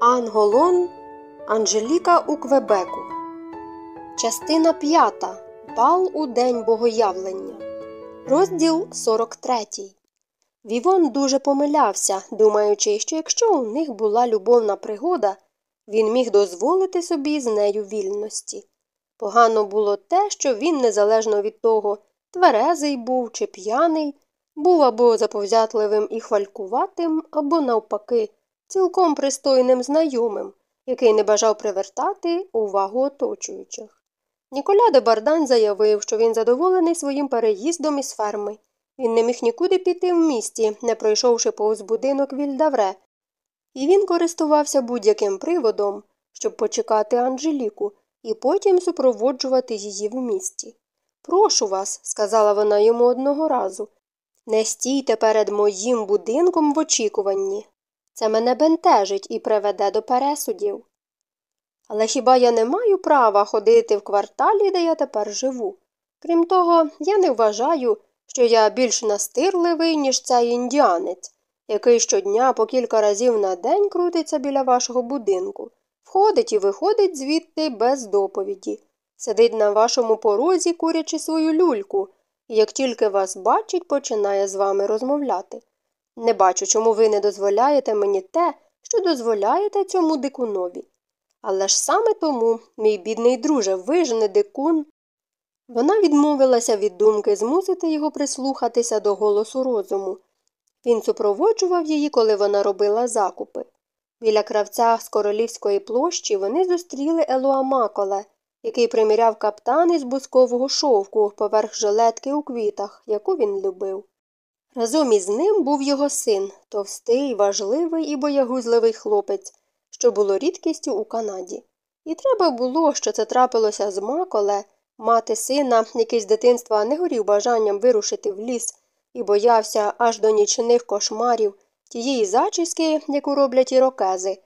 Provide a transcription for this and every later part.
Анголон Анжеліка у Квебеку. Частина п'ята. Бал у День Богоявлення. Розділ 43. Вівон дуже помилявся, думаючи, що якщо у них була любовна пригода, він міг дозволити собі з нею вільності. Погано було те, що він, незалежно від того, тверезий був чи п'яний, був або заповзятливим і хвалькуватим, або, навпаки, цілком пристойним знайомим, який не бажав привертати увагу оточуючих. Ніколя де Бардань заявив, що він задоволений своїм переїздом із ферми. Він не міг нікуди піти в місті, не пройшовши повз будинок Вільдавре, і він користувався будь-яким приводом, щоб почекати Анжеліку і потім супроводжувати її в місті. Прошу вас, сказала вона йому одного разу, не стійте перед моїм будинком в очікуванні. Це мене бентежить і приведе до пересудів. Але хіба я не маю права ходити в кварталі, де я тепер живу? Крім того, я не вважаю, що я більш настирливий, ніж цей індіанець, який щодня по кілька разів на день крутиться біля вашого будинку, входить і виходить звідти без доповіді, сидить на вашому порозі, курячи свою люльку, і як тільки вас бачить, починає з вами розмовляти. Не бачу, чому ви не дозволяєте мені те, що дозволяєте цьому дикунові. Але ж саме тому, мій бідний друже, ви ж не дикун. Вона відмовилася від думки змусити його прислухатися до голосу розуму. Він супроводжував її, коли вона робила закупи. Біля кравця з королівської площі вони зустріли Елуамаколе, який приміряв каптан із бускового шовку поверх жилетки у квітах, яку він любив. Разом із ним був його син, товстий, важливий і боягузливий хлопець, що було рідкістю у Канаді. І треба було, що це трапилося з Маколе, мати сина, який з дитинства не горів бажанням вирушити в ліс і боявся аж до нічних кошмарів тієї зачіски, яку роблять ірокези.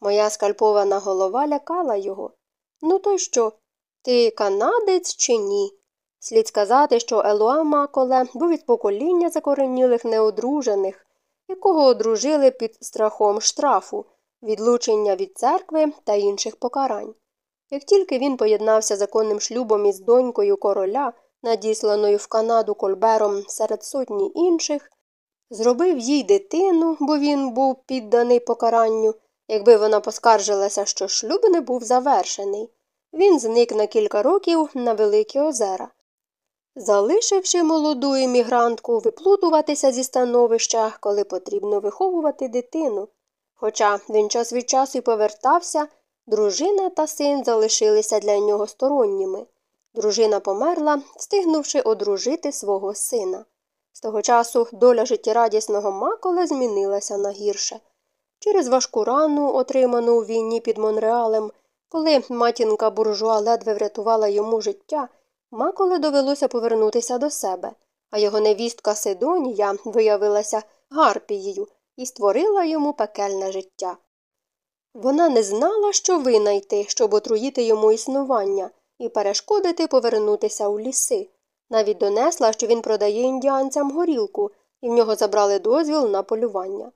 Моя скальпована голова лякала його. Ну, то що? Ти канадець чи ні? Слід сказати, що Елуа Маколе був від покоління закоренілих неодружених, якого одружили під страхом штрафу, відлучення від церкви та інших покарань. Як тільки він поєднався законним шлюбом із донькою короля, надісланою в Канаду Кольбером серед сотні інших, зробив їй дитину, бо він був підданий покаранню, якби вона поскаржилася, що шлюб не був завершений. Він зник на кілька років на Великі озера залишивши молоду емігрантку виплутуватися зі становища, коли потрібно виховувати дитину. Хоча він час від часу й повертався, дружина та син залишилися для нього сторонніми. Дружина померла, встигнувши одружити свого сина. З того часу доля життєрадісного Макола змінилася на гірше. Через важку рану, отриману у війні під Монреалем, коли матінка буржуа ледве врятувала йому життя, Маколе довелося повернутися до себе, а його невістка Сидонія виявилася гарпією і створила йому пекельне життя. Вона не знала, що винайти, щоб отруїти йому існування і перешкодити повернутися у ліси. Навіть донесла, що він продає індіанцям горілку, і в нього забрали дозвіл на полювання.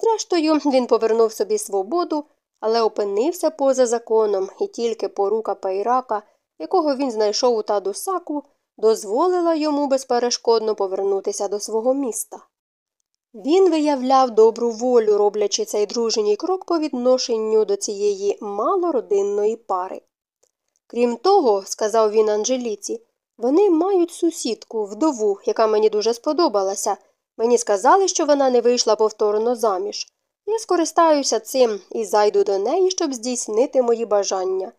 Зрештою, він повернув собі свободу, але опинився поза законом, і тільки порука Пайрака якого він знайшов у Тадусаку, дозволила йому безперешкодно повернутися до свого міста. Він виявляв добру волю, роблячи цей дружній крок по відношенню до цієї малородинної пари. Крім того, сказав він Анжеліці, вони мають сусідку, вдову, яка мені дуже сподобалася. Мені сказали, що вона не вийшла повторно заміж. Я скористаюся цим і зайду до неї, щоб здійснити мої бажання.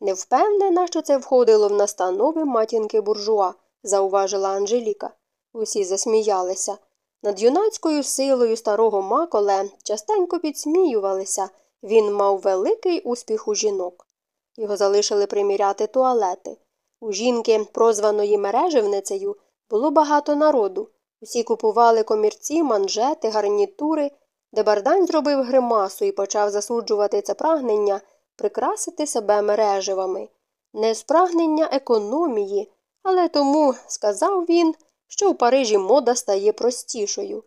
Не впевнена, що це входило в настанови матінки буржуа, зауважила Анжеліка. Усі засміялися. Над юнацькою силою старого Маколе частенько підсміювалися. Він мав великий успіх у жінок. Його залишили приміряти туалети. У жінки, прозваної мереживницею, було багато народу. Усі купували комірці, манжети, гарнітури. Дебардань зробив гримасу і почав засуджувати це прагнення прикрасити себе мереживами, не спрагнення економії, але тому, сказав він, що в Парижі мода стає простішою.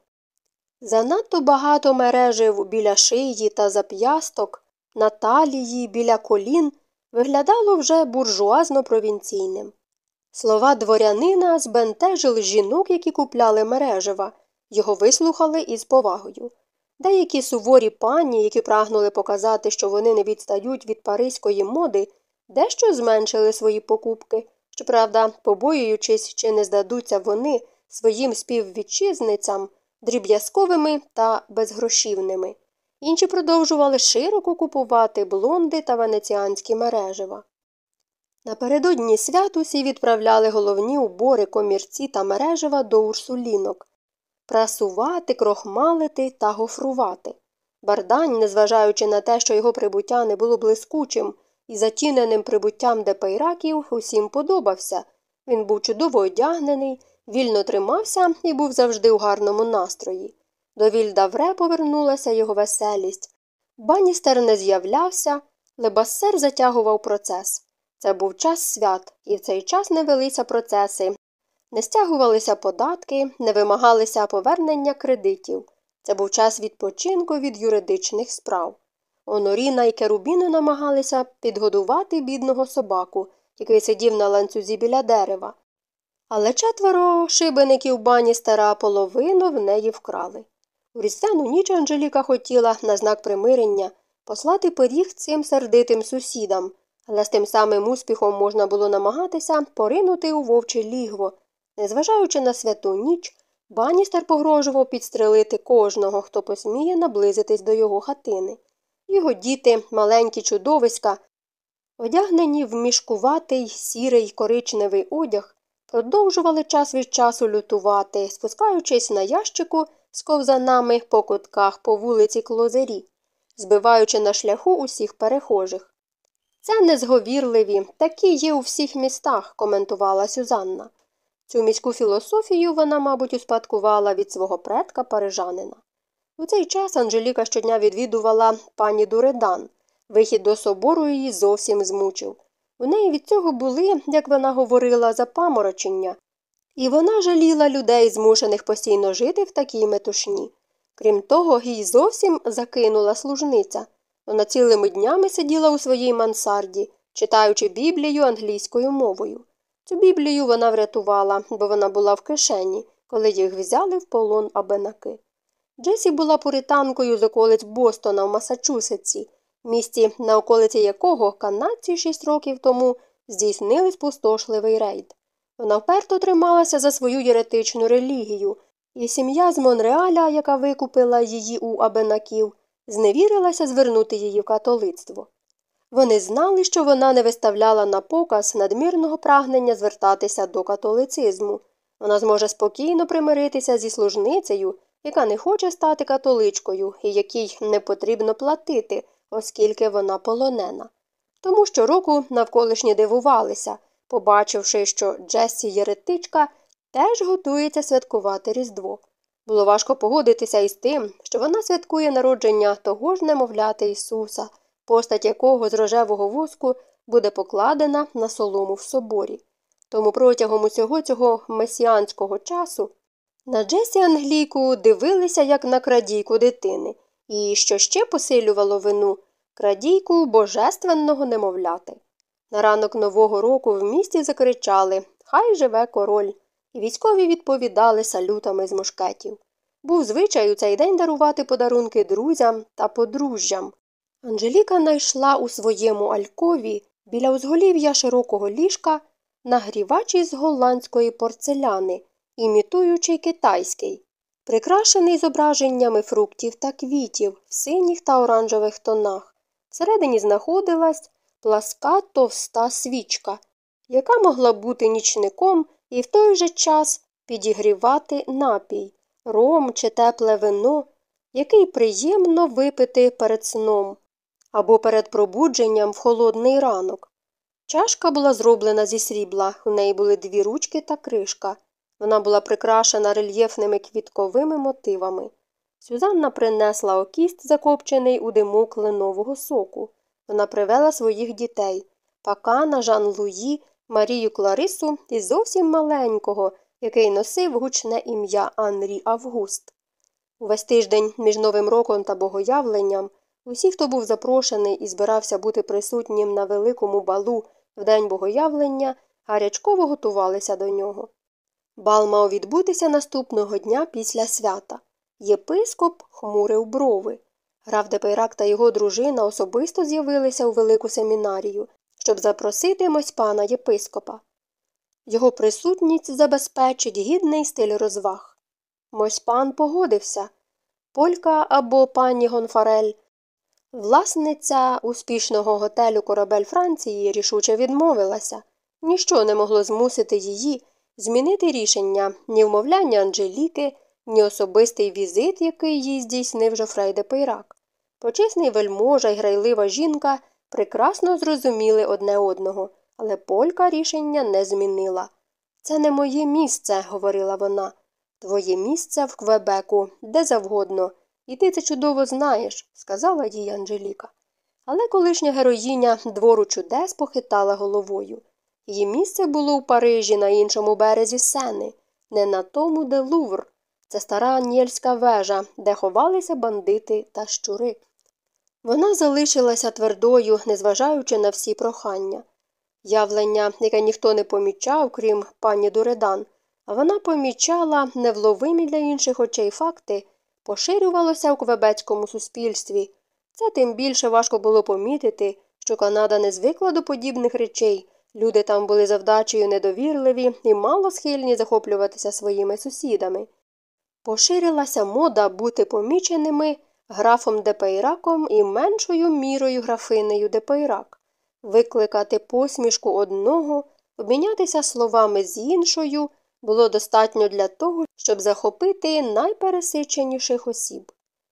Занадто багато мережив біля шиї та зап'ясток, на талії, біля колін, виглядало вже буржуазно провінційним. Слова дворянина збентежили жінок, які купляли мережева, його вислухали із повагою. Деякі суворі пані, які прагнули показати, що вони не відстають від паризької моди, дещо зменшили свої покупки, щоправда, побоюючись, чи не здадуться вони своїм співвітчизницям дріб'язковими та безгрошівними. Інші продовжували широко купувати блонди та венеціанські мережева. Напередодні свят усі відправляли головні убори комірці та мережева до урсулінок прасувати, крохмалити та гофрувати. Бардань, незважаючи на те, що його прибуття не було блискучим і затіненим прибуттям депейраків, усім подобався. Він був чудово одягнений, вільно тримався і був завжди у гарному настрої. До Вільдавре повернулася його веселість. Баністер не з'являвся, лебассер затягував процес. Це був час свят, і в цей час не велися процеси, не стягувалися податки, не вимагалися повернення кредитів. Це був час відпочинку від юридичних справ. Оноріна і Керубіно намагалися підгодувати бідного собаку, який сидів на ланцюзі біля дерева. Але четверо шибеників бані стара половину в неї вкрали. У різдвяну ніч Анжеліка хотіла на знак примирення послати пиріг цим сердитим сусідам, але з тим самим успіхом можна було намагатися поринути у вовче лігво. Незважаючи на святу ніч, баністер погрожував підстрелити кожного, хто посміє наблизитись до його хатини. Його діти, маленькі чудовиська, одягнені в мішкуватий сірий коричневий одяг, продовжували час від часу лютувати, спускаючись на ящику з ковзанами по кутках по вулиці Клозері, збиваючи на шляху усіх перехожих. Це незговірливі, такі є у всіх містах, коментувала Сюзанна. Цю міську філософію вона, мабуть, успадкувала від свого предка парижанина. У цей час Анжеліка щодня відвідувала пані Дуредан. Вихід до собору її зовсім змучив. У неї від цього були, як вона говорила, запаморочення, і вона жаліла людей, змушених постійно жити в такій метушні. Крім того, їй зовсім закинула служниця. Вона цілими днями сиділа у своїй мансарді, читаючи Біблію англійською мовою. Біблію вона врятувала, бо вона була в кишені, коли їх взяли в полон абенаки. Джесі була пуританкою з околиць Бостона в Масачусетсі, місті, на околиці якого канадці шість років тому здійснили спустошливий рейд. Вона вперто трималася за свою єретичну релігію, і сім'я з Монреаля, яка викупила її у абенаків, зневірилася звернути її в католицтво. Вони знали, що вона не виставляла на показ надмірного прагнення звертатися до католицизму. Вона зможе спокійно примиритися зі служницею, яка не хоче стати католичкою і якій не потрібно платити, оскільки вона полонена. Тому щороку навколишні дивувалися, побачивши, що Джесі Єретичка теж готується святкувати Різдво. Було важко погодитися із тим, що вона святкує народження того ж немовляти Ісуса постать якого з рожевого воску буде покладена на солому в соборі. Тому протягом усього цього месіанського часу на Джесі Англійку дивилися як на крадійку дитини, і, що ще посилювало вину, крадійку божественного немовляти. На ранок Нового року в місті закричали Хай живе король, і військові відповідали салютами з мушкетів. Був звичай у цей день дарувати подарунки друзям та подружжям. Анжеліка найшла у своєму алькові біля узголів'я широкого ліжка нагрівач із голландської порцеляни, імітуючи китайський, прикрашений зображеннями фруктів та квітів в синіх та оранжевих тонах. Всередині знаходилась пласка товста свічка, яка могла бути нічником і в той же час підігрівати напій, ром чи тепле вино, який приємно випити перед сном або перед пробудженням в холодний ранок. Чашка була зроблена зі срібла, у неї були дві ручки та кришка. Вона була прикрашена рельєфними квітковими мотивами. Сюзанна принесла окіст, закопчений у диму кленового соку. Вона привела своїх дітей пакана, Жан Луї, Марію Кларису і зовсім маленького, який носив гучне ім'я Анрі Август. Увесь тиждень між Новим роком та богоявленням Усі, хто був запрошений і збирався бути присутнім на великому балу в день богоявлення, гарячково готувалися до нього. Бал мав відбутися наступного дня після свята. Єпископ хмурив брови. Граф де Пейрак та його дружина особисто з'явилися у велику семінарію, щоб запросити пана єпископа. Його присутність забезпечить гідний стиль розваг. Мосьпан погодився. Полька або пані Гонфарель, власниця успішного готелю Корабель Франції, рішуче відмовилася. Ніщо не могло змусити її змінити рішення ні вмовляння Анжеліки, ні особистий візит, який їй здійснив Жофрей де Пейрак. Почесний вельможа й грайлива жінка прекрасно зрозуміли одне одного, але полька рішення не змінила. Це не моє місце, говорила вона. Твоє місце в Квебеку, де завгодно, і ти це чудово знаєш, сказала їй Анжеліка. Але колишня героїня двору чудес похитала головою. Її місце було у Парижі на іншому березі сени, не на тому, де Лувр. Це стара Анєльська вежа, де ховалися бандити та щури. Вона залишилася твердою, незважаючи на всі прохання. Явлення, яке ніхто не помічав, крім пані Дуредан, а вона помічала невловимі для інших очей факти, поширювалося у квебецькому суспільстві. Це тим більше важко було помітити, що Канада не звикла до подібних речей. Люди там були завдачею недовірливі і мало схильні захоплюватися своїми сусідами. Поширилася мода бути поміченими графом де Пейраком і меншою мірою графинею де Пейрак, викликати посмішку одного, обмінятися словами з іншою було достатньо для того, щоб захопити найпересиченіших осіб.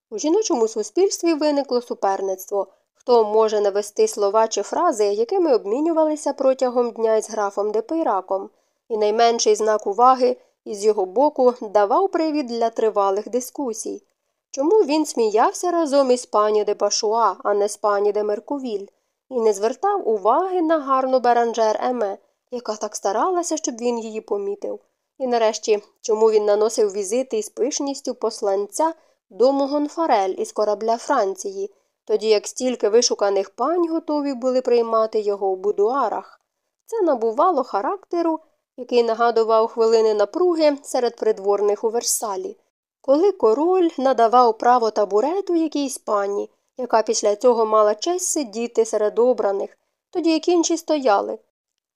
У жіночому суспільстві виникло суперництво, хто може навести слова чи фрази, якими обмінювалися протягом дня із графом де Пейраком, і найменший знак уваги із його боку давав привід для тривалих дискусій. Чому він сміявся разом із пані де Пашуа, а не з пані де Меркувіль, і не звертав уваги на гарну Беранжер Еме, яка так старалася, щоб він її помітив. І нарешті, чому він наносив візити із пишністю посланця до Могонфарель із корабля Франції, тоді як стільки вишуканих пань готові були приймати його у будуарах. Це набувало характеру, який нагадував хвилини напруги серед придворних у Версалі, коли король надавав право табурету якійсь пані, яка після цього мала честь сидіти серед обраних, тоді як інші стояли,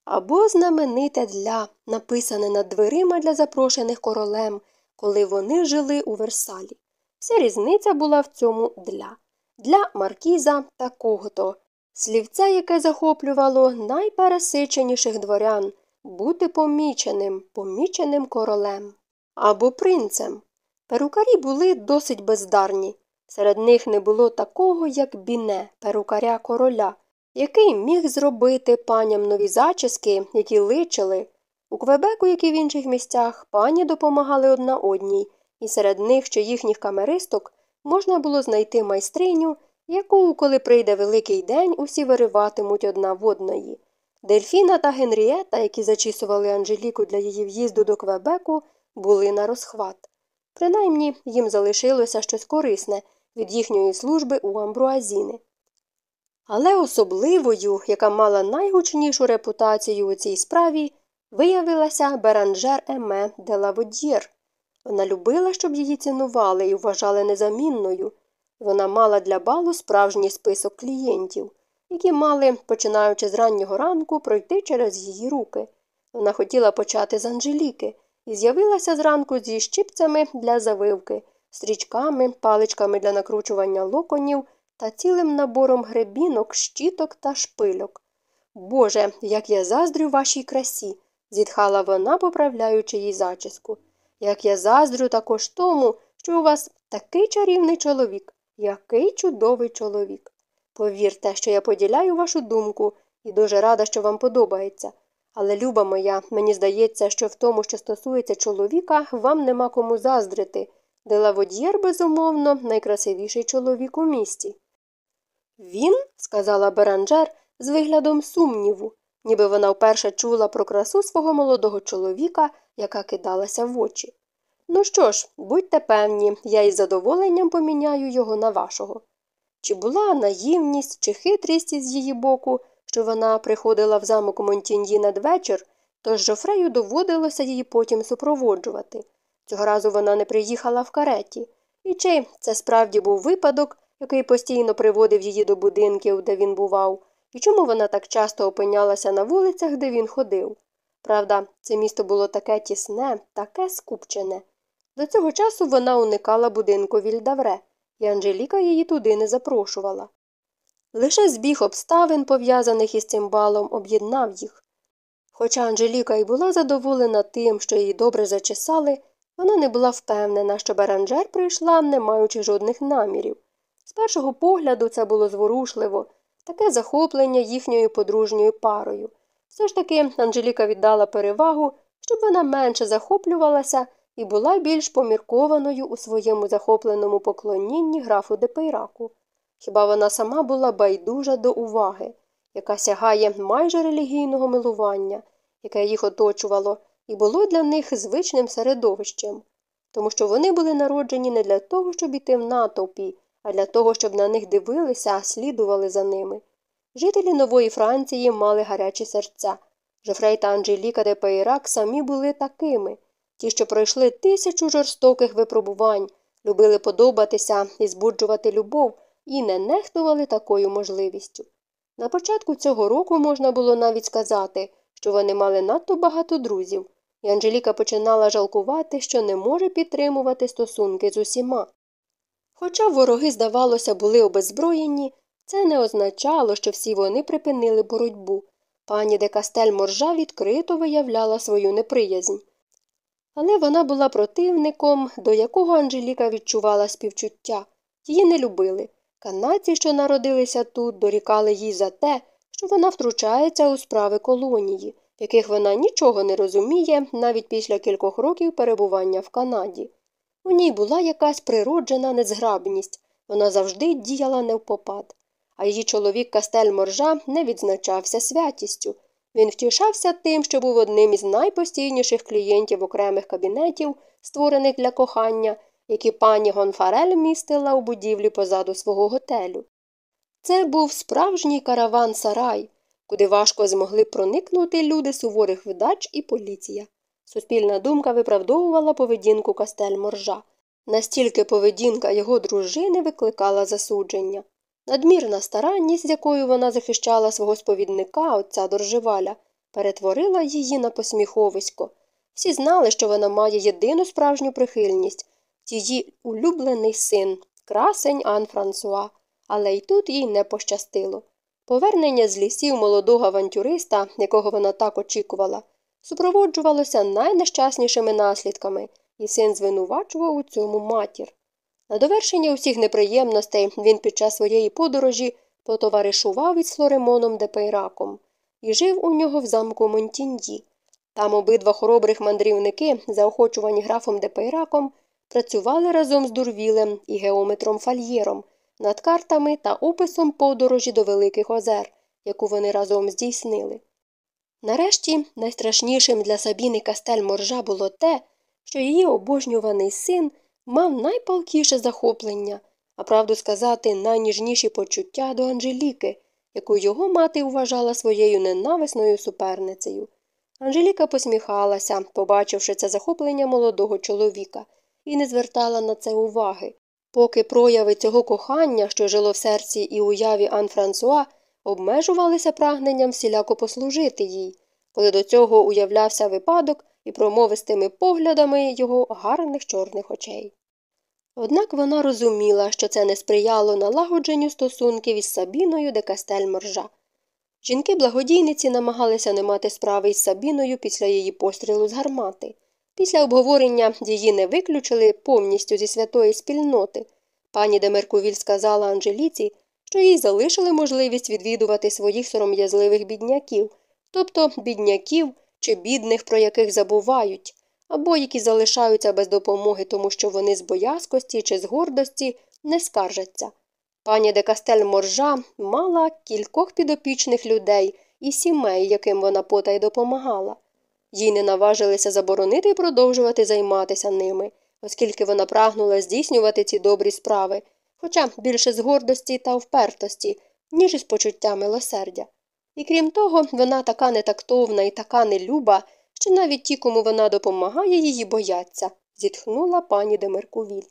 або знамените для, написане над дверима для запрошених королем, коли вони жили у Версалі. Вся різниця була в цьому для для маркіза такого-то, слівця, яке захоплювало найпересиченіших дворян, бути поміченим, поміченим королем або принцем. Перукарі були досить бездарні. Серед них не було такого, як біне, перукаря короля, який міг зробити паням нові зачіски, які личили. У Квебеку, як і в інших місцях, пані допомагали одна одній, і серед них чи їхніх камеристок можна було знайти майстриню, яку, коли прийде великий день, усі вириватимуть одна в одної. Дельфіна та Генрієта, які зачісували Анжеліку для її в'їзду до Квебеку, були на розхват. Принаймні їм залишилося щось корисне від їхньої служби у Амбруазіни. Але особливою, яка мала найгучнішу репутацію у цій справі, виявилася Беранжер Еме де Лаводьєр. Вона любила, щоб її цінували і вважали незамінною. Вона мала для балу справжній список клієнтів, які мали, починаючи з раннього ранку, пройти через її руки. Вона хотіла почати з Анжеліки і з'явилася зранку зі щипцями для завивки, стрічками, паличками для накручування локонів та цілим набором гребінок, щіток та шпильок. Боже, як я заздрю вашій красі, зітхала вона, поправляючи їй зачіску. Як я заздрю також тому, що у вас такий чарівний чоловік, який чудовий чоловік. Повірте, що я поділяю вашу думку і дуже рада, що вам подобається. Але, люба моя, мені здається, що в тому, що стосується чоловіка, вам нема кому заздрити. Делаводьєр, безумовно, найкрасивіший чоловік у місті. Він, сказала Беранжер, з виглядом сумніву, ніби вона вперше чула про красу свого молодого чоловіка, яка кидалася в очі. Ну що ж, будьте певні, я із задоволенням поміняю його на вашого. Чи була наївність, чи хитрість з її боку, що вона приходила в замок Монтіньї надвечір, тож Жофрею доводилося її потім супроводжувати. Цього разу вона не приїхала в кареті. І чи це справді був випадок, який постійно приводив її до будинків, де він бував, і чому вона так часто опинялася на вулицях, де він ходив? Правда, це місто було таке тісне, таке скупчене. До цього часу вона уникала будинку Вільдавре, і Анжеліка її туди не запрошувала. Лише збіг обставин, пов'язаних із цим балом, об'єднав їх. Хоча Анжеліка й була задоволена тим, що її добре зачесали, вона не була впевнена, що Беранжер прийшла, не маючи жодних намірів. З першого погляду це було зворушливо, таке захоплення їхньою подружньою парою. Все ж таки Анжеліка віддала перевагу, щоб вона менше захоплювалася і була більш поміркованою у своєму захопленому поклонінні графу Депейраку. Хіба вона сама була байдужа до уваги, яка сягає майже релігійного милування, яке їх оточувало, і було для них звичним середовищем, тому що вони були народжені не для того, щоб іти в натовпі, а для того, щоб на них дивилися, слідували за ними. Жителі нової Франції мали гарячі серця. Жофрей та Анжеліка де Пейрак самі були такими. Ті, що пройшли тисячу жорстоких випробувань, любили подобатися і збуджувати любов і не нехтували такою можливістю. На початку цього року можна було навіть сказати, що вони мали надто багато друзів, і Анжеліка починала жалкувати, що не може підтримувати стосунки з усіма. Хоча вороги, здавалося, були обеззброєні, це не означало, що всі вони припинили боротьбу. Пані де Кастель Моржа відкрито виявляла свою неприязнь. Але вона була противником, до якого Анжеліка відчувала співчуття. Її не любили. Канадці, що народилися тут, дорікали їй за те, що вона втручається у справи колонії, яких вона нічого не розуміє навіть після кількох років перебування в Канаді. У ній була якась природжена незграбність, вона завжди діяла невпопад. А її чоловік Кастель Моржа не відзначався святістю. Він втішався тим, що був одним із найпостійніших клієнтів окремих кабінетів, створених для кохання, які пані Гонфарель містила у будівлі позаду свого готелю. Це був справжній караван сарай, куди важко змогли проникнути люди суворих видач і поліція. Суспільна думка виправдовувала поведінку Кастель Моржа. Настільки поведінка його дружини викликала засудження. Надмірна старанність, з якою вона захищала свого сповідника, отця Доржеваля, перетворила її на посміховисько. Всі знали, що вона має єдину справжню прихильність її улюблений син, красень Анн-Франсуа, але й тут їй не пощастило. Повернення з лісів молодого авантюриста, якого вона так очікувала, супроводжувалося найнещаснішими наслідками, і син звинувачував у цьому матір. На довершення усіх неприємностей він під час своєї подорожі потоваришував із Флоремоном де Пейраком і жив у нього в замку Монтіньї. Там обидва хоробрих мандрівники, заохочувані графом де Пейраком, працювали разом з Дурвілем і геометром Фальєром над картами та описом подорожі до Великих Озер, яку вони разом здійснили. Нарешті найстрашнішим для Сабіни Кастель-Моржа було те, що її обожнюваний син мав найпалкіше захоплення, а правду сказати, найніжніші почуття до Анжеліки, яку його мати вважала своєю ненависною суперницею. Анжеліка посміхалася, побачивши це захоплення молодого чоловіка, і не звертала на це уваги, поки прояви цього кохання, що жило в серці і уяві Ан Франсуа, обмежувалися прагненням всіляко послужити їй, коли до цього уявлявся випадок і промовистими поглядами його гарних чорних очей. Однак вона розуміла, що це не сприяло налагодженню стосунків із Сабіною де Кастель Моржа. Жінки благодійниці намагалися не мати справи із Сабіною після її пострілу з гармати. Після обговорення її не виключили повністю зі святої спільноти. Пані Демеркувіль сказала Анжеліці, що їй залишили можливість відвідувати своїх сором'язливих бідняків, тобто бідняків чи бідних, про яких забувають, або які залишаються без допомоги, тому що вони з боязкості чи з гордості не скаржаться. Пані де Кастель Моржа мала кількох підопічних людей і сімей, яким вона потай допомагала. Їй не наважилися заборонити і продовжувати займатися ними, оскільки вона прагнула здійснювати ці добрі справи, хоча більше з гордості та впертості, ніж із почуття милосердя. І крім того, вона така нетактовна і така нелюба, що навіть ті, кому вона допомагає, її бояться, зітхнула пані Демеркувіль.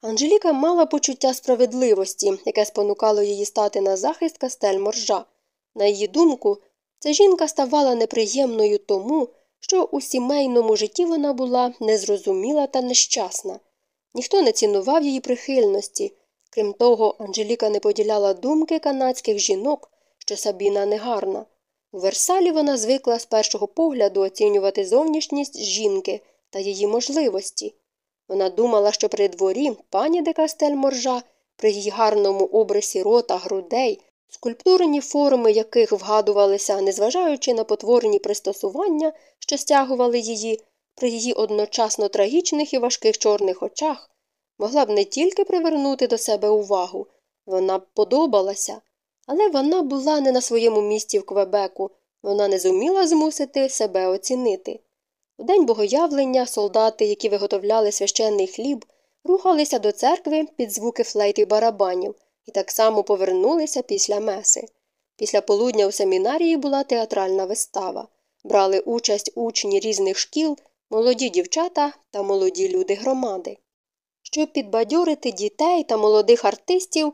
Анжеліка мала почуття справедливості, яке спонукало її стати на захист кастель моржа. На її думку, ця жінка ставала неприємною тому, що у сімейному житті вона була незрозуміла та нещасна. Ніхто не цінував її прихильності. Крім того, Анжеліка не поділяла думки канадських жінок, що Сабіна негарна. У Версалі вона звикла з першого погляду оцінювати зовнішність жінки та її можливості. Вона думала, що при дворі пані де Кастель Моржа, при її гарному обрисі рота, грудей, скульптурні форми яких вгадувалися, незважаючи на потворні пристосування, що стягували її, при її одночасно трагічних і важких чорних очах, могла б не тільки привернути до себе увагу, вона б подобалася, але вона була не на своєму місці в Квебеку, вона не зуміла змусити себе оцінити. У день богоявлення солдати, які виготовляли священний хліб, рухалися до церкви під звуки флейт і барабанів і так само повернулися після меси. Після полудня у семінарії була театральна вистава. Брали участь учні різних шкіл, молоді дівчата та молоді люди громади. Щоб підбадьорити дітей та молодих артистів,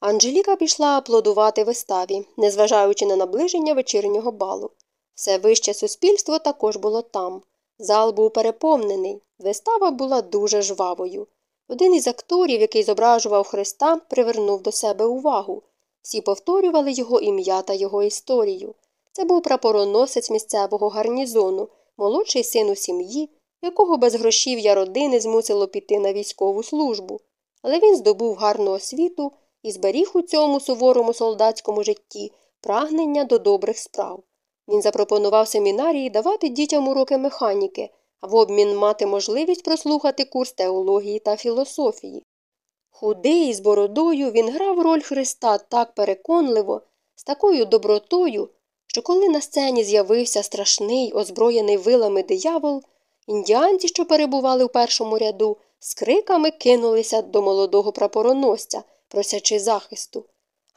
Анжеліка пішла аплодувати виставі, незважаючи на наближення вечірнього балу. Все вище суспільство також було там. Зал був переповнений, вистава була дуже жвавою. Один із акторів, який зображував Христа, привернув до себе увагу. Всі повторювали його ім'я та його історію. Це був прапороносець місцевого гарнізону, молодший син у сім'ї, якого без грошів'я родини змусило піти на військову службу. Але він здобув гарну освіту і зберіг у цьому суворому солдатському житті прагнення до добрих справ. Він запропонував семінарії давати дітям уроки механіки, а в обмін мати можливість прослухати курс теології та філософії. Худий з бородою він грав роль Христа так переконливо, з такою добротою, що коли на сцені з'явився страшний, озброєний вилами диявол, індіанці, що перебували в першому ряду, з криками кинулися до молодого прапороносця, просячи захисту.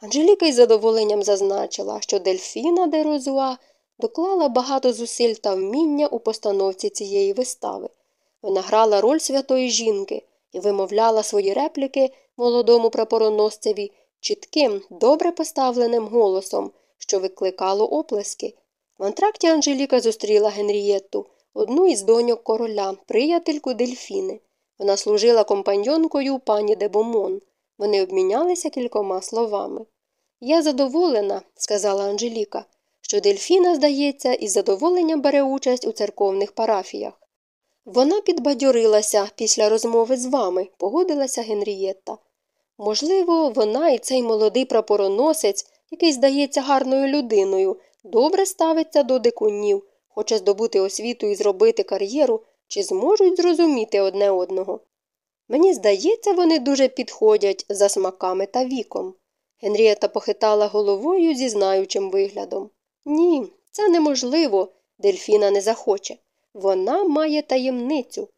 Анжеліка із задоволенням зазначила, що Дельфіна де Розуа доклала багато зусиль та вміння у постановці цієї вистави. Вона грала роль святої жінки і вимовляла свої репліки молодому прапороносцеві чітким, добре поставленим голосом, що викликало оплески. В антракті Анжеліка зустріла Генрієтту, одну із доньок короля, приятельку дельфіни. Вона служила компаньонкою пані Дебомон. Вони обмінялися кількома словами. Я задоволена, сказала Анжеліка що дельфіна, здається, із задоволенням бере участь у церковних парафіях. Вона підбадьорилася після розмови з вами, погодилася Генрієтта. Можливо, вона і цей молодий прапороносець, який здається гарною людиною, добре ставиться до дикунів, хоче здобути освіту і зробити кар'єру, чи зможуть зрозуміти одне одного. Мені здається, вони дуже підходять за смаками та віком. Генрієта похитала головою зі знаючим виглядом. Ні, це неможливо. Дельфіна не захоче. Вона має таємницю.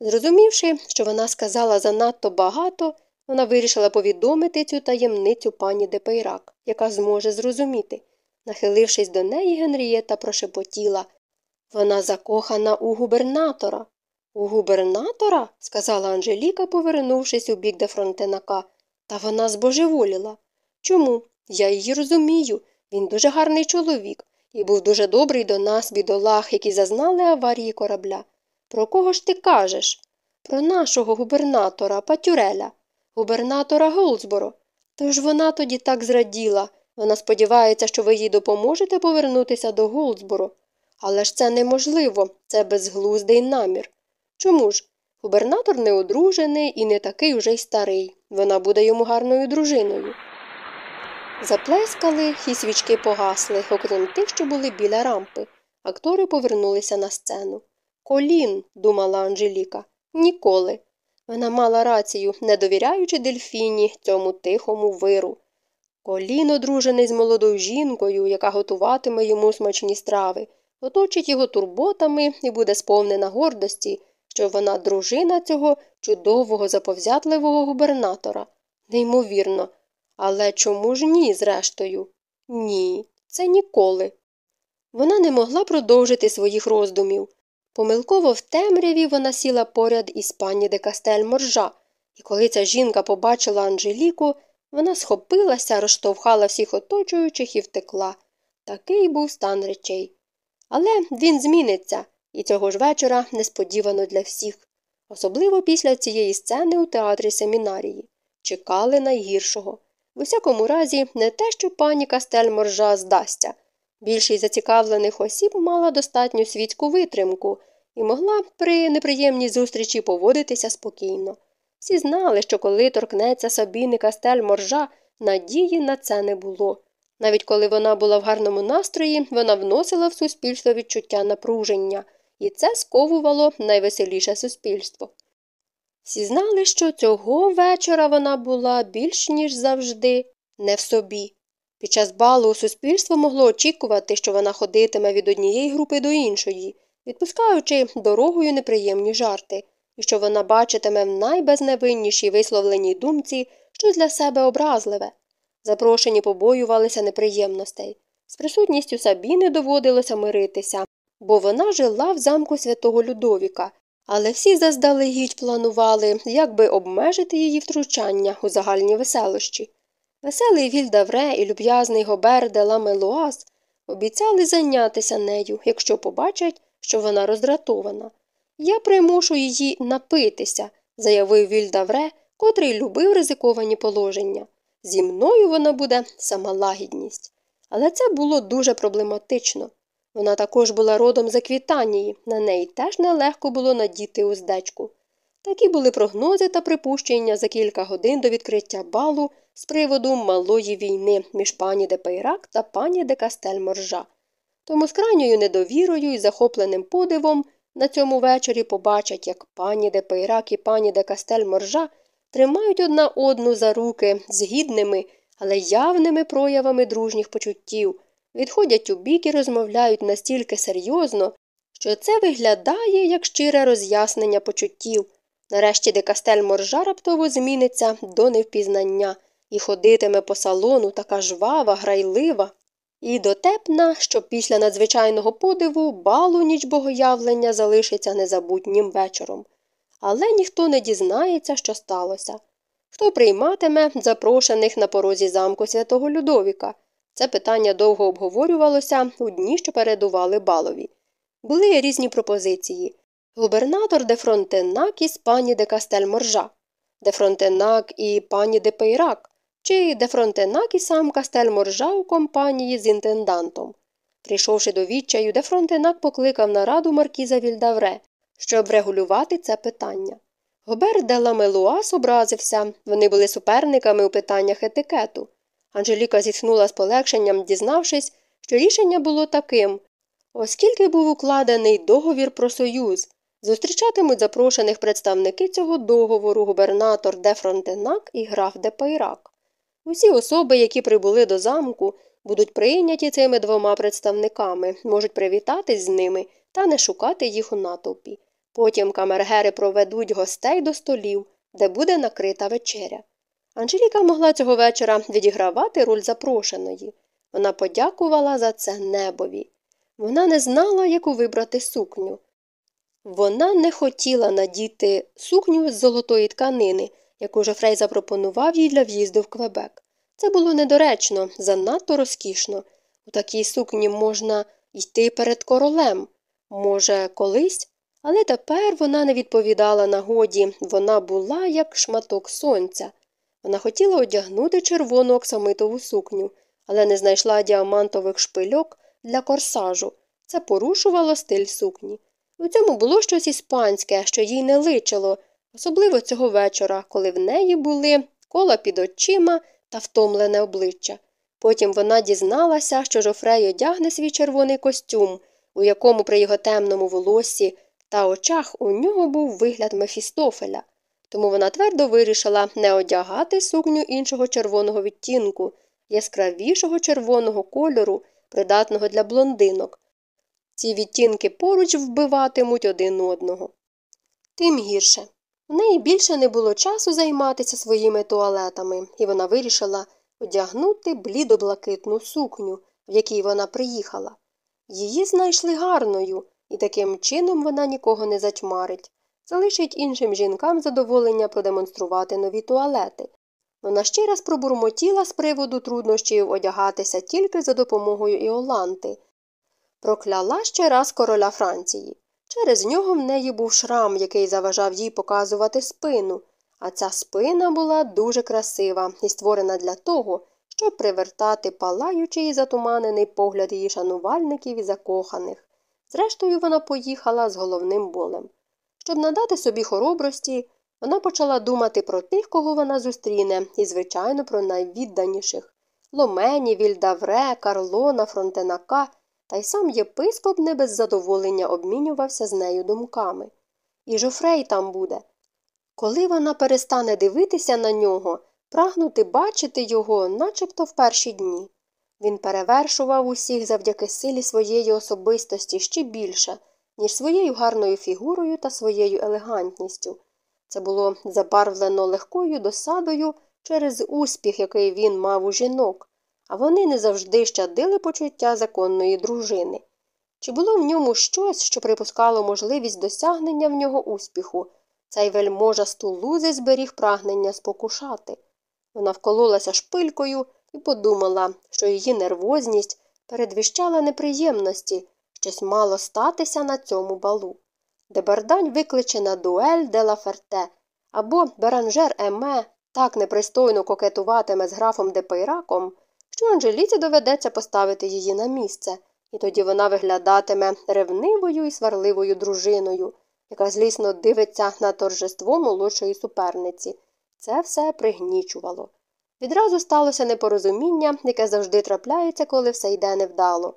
Зрозумівши, що вона сказала занадто багато, вона вирішила повідомити цю таємницю пані де Пейрак, яка зможе зрозуміти. Нахилившись до неї, Генрієта прошепотіла вона закохана у губернатора. У губернатора? сказала Анжеліка, повернувшись у бік де фронтенака. Та вона збожеволіла. Чому? Я її розумію. Він дуже гарний чоловік і був дуже добрий до нас, бідолах, які зазнали аварії корабля. Про кого ж ти кажеш? Про нашого губернатора, Патюреля, губернатора Голдсборо. Тож вона тоді так зраділа. Вона сподівається, що ви їй допоможете повернутися до Голдсборо. Але ж це неможливо, це безглуздий намір. Чому ж? Губернатор не одружений і не такий уже й старий. Вона буде йому гарною дружиною. Заплескали, і свічки погасли, окрім тих, що були біля рампи. Актори повернулися на сцену. Колін, думала Анжеліка, ніколи. Вона мала рацію, не довіряючи дельфіні цьому тихому виру. Колін, одружений з молодою жінкою, яка готуватиме йому смачні страви, оточить його турботами і буде сповнена гордості, що вона дружина цього чудового заповзятливого губернатора. Неймовірно. Але чому ж ні, зрештою? Ні, це ніколи. Вона не могла продовжити своїх роздумів. Помилково в темряві вона сіла поряд із пані де Кастель Моржа, і коли ця жінка побачила Анжеліку, вона схопилася, розштовхала всіх оточуючих і втекла. Такий був стан речей. Але він зміниться, і цього ж вечора несподівано для всіх, особливо після цієї сцени у театрі семінарії. Чекали найгіршого. В усякому разі, не те, що пані Кастель Моржа здасться. Більшість зацікавлених осіб мала достатню світську витримку і могла при неприємній зустрічі поводитися спокійно. Всі знали, що коли торкнеться Сабіни Кастель Моржа, надії на це не було. Навіть коли вона була в гарному настрої, вона вносила в суспільство відчуття напруження, і це сковувало найвеселіше суспільство. Всі знали, що цього вечора вона була більш ніж завжди не в собі. Під час балу суспільство могло очікувати, що вона ходитиме від однієї групи до іншої, відпускаючи дорогою неприємні жарти, і що вона бачитиме в найбезневиннішій висловленій думці щось для себе образливе. Запрошені побоювалися неприємностей. З присутністю Сабіни доводилося миритися, бо вона жила в замку святого Людовіка, але всі заздалегідь планували, як би обмежити її втручання у загальні веселощі. Веселий Вільдавре і люб'язний Гобер де Ламелуаз обіцяли зайнятися нею, якщо побачать, що вона роздратована. Я примушу її напитися, заявив Вільдавре, котрий любив ризиковані положення. Зі мною вона буде сама лагідність. Але це було дуже проблематично. Вона також була родом з Аквітанії, на неї теж нелегко було надіти уздечку. Такі були прогнози та припущення за кілька годин до відкриття балу з приводу малої війни між пані де Пейрак та пані де Кастель Моржа. Тому з крайньою недовірою і захопленим подивом на цьому вечорі побачать, як пані де Пейрак і пані де Кастель Моржа тримають одна одну за руки з гідними, але явними проявами дружніх почуттів, відходять у бік і розмовляють настільки серйозно, що це виглядає як щире роз'яснення почуттів. Нарешті де Кастель Моржа раптово зміниться до невпізнання і ходитиме по салону така жвава, грайлива. І дотепна, що після надзвичайного подиву балу ніч богоявлення залишиться незабутнім вечором. Але ніхто не дізнається, що сталося. Хто прийматиме запрошених на порозі замку святого Людовіка? Це питання довго обговорювалося у дні, що передували балові. Були різні пропозиції губернатор де Фронтенак із пані де Кастель Моржа, де Фронтенак і пані де Пейрак, чи де Фронтенак і сам Кастель Моржа у компанії з інтендантом. Прийшовши до відчаю, де Фронтенак покликав на раду маркіза Вільдавре, щоб регулювати це питання. Гобер де Ла Меллуаз образився, вони були суперниками у питаннях етикету. Анжеліка зітхнула з полегшенням, дізнавшись, що рішення було таким оскільки був укладений договір про союз, зустрічатимуть запрошених представники цього договору губернатор де Фронтенак і граф де Пайрак. Усі особи, які прибули до замку, будуть прийняті цими двома представниками, можуть привітатись з ними та не шукати їх у натовпі. Потім камергери проведуть гостей до столів, де буде накрита вечеря. Анжеліка могла цього вечора відігравати роль запрошеної. Вона подякувала за це небові. Вона не знала, яку вибрати сукню. Вона не хотіла надіти сукню з золотої тканини, яку Жофрей запропонував їй для в'їзду в Квебек. Це було недоречно, занадто розкішно. У такій сукні можна йти перед королем. Може, колись? Але тепер вона не відповідала нагоді, вона була як шматок сонця. Вона хотіла одягнути червону оксамитову сукню, але не знайшла діамантових шпильок для корсажу. Це порушувало стиль сукні. У цьому було щось іспанське, що їй не личило, особливо цього вечора, коли в неї були кола під очима та втомлене обличчя. Потім вона дізналася, що Жофрей одягне свій червоний костюм, у якому при його темному волоссі та очах у нього був вигляд Мефістофеля. Тому вона твердо вирішила не одягати сукню іншого червоного відтінку, яскравішого червоного кольору, придатного для блондинок. Ці відтінки поруч вбиватимуть один одного. Тим гірше. У неї більше не було часу займатися своїми туалетами, і вона вирішила одягнути блідоблакитну сукню, в якій вона приїхала. Її знайшли гарною, і таким чином вона нікого не затьмарить, залишить іншим жінкам задоволення продемонструвати нові туалети. Вона ще раз пробурмотіла з приводу труднощів одягатися тільки за допомогою Іоланти. Прокляла ще раз короля Франції. Через нього в неї був шрам, який заважав їй показувати спину, а ця спина була дуже красива і створена для того, щоб привертати палаючий і затуманений погляд її шанувальників і закоханих. Зрештою, вона поїхала з головним болем. Щоб надати собі хоробрості, вона почала думати про тих, кого вона зустріне, і, звичайно, про найвідданіших Ломені, Вільдавре, Карлона, Фронтенака, та й сам єпископ не без задоволення обмінювався з нею думками. І Жофрей там буде. Коли вона перестане дивитися на нього, прагнути бачити його, начебто в перші дні. Він перевершував усіх завдяки силі своєї особистості ще більше, ніж своєю гарною фігурою та своєю елегантністю. Це було забарвлено легкою досадою через успіх, який він мав у жінок, а вони не завжди щадили почуття законної дружини. Чи було в ньому щось, що припускало можливість досягнення в нього успіху? Цей вельможа з зберіг прагнення спокушати. Вона вкололася шпилькою і подумала, що її нервозність передвіщала неприємності, щось мало статися на цьому балу. Дебардань викличе на дуель де ла Ферте, або Беранжер Еме так непристойно кокетуватиме з графом де Пейраком, що Анжеліці доведеться поставити її на місце, і тоді вона виглядатиме ревнивою і сварливою дружиною, яка злісно дивиться на торжество молодшої суперниці. Це все пригнічувало. Відразу сталося непорозуміння, яке завжди трапляється, коли все йде невдало.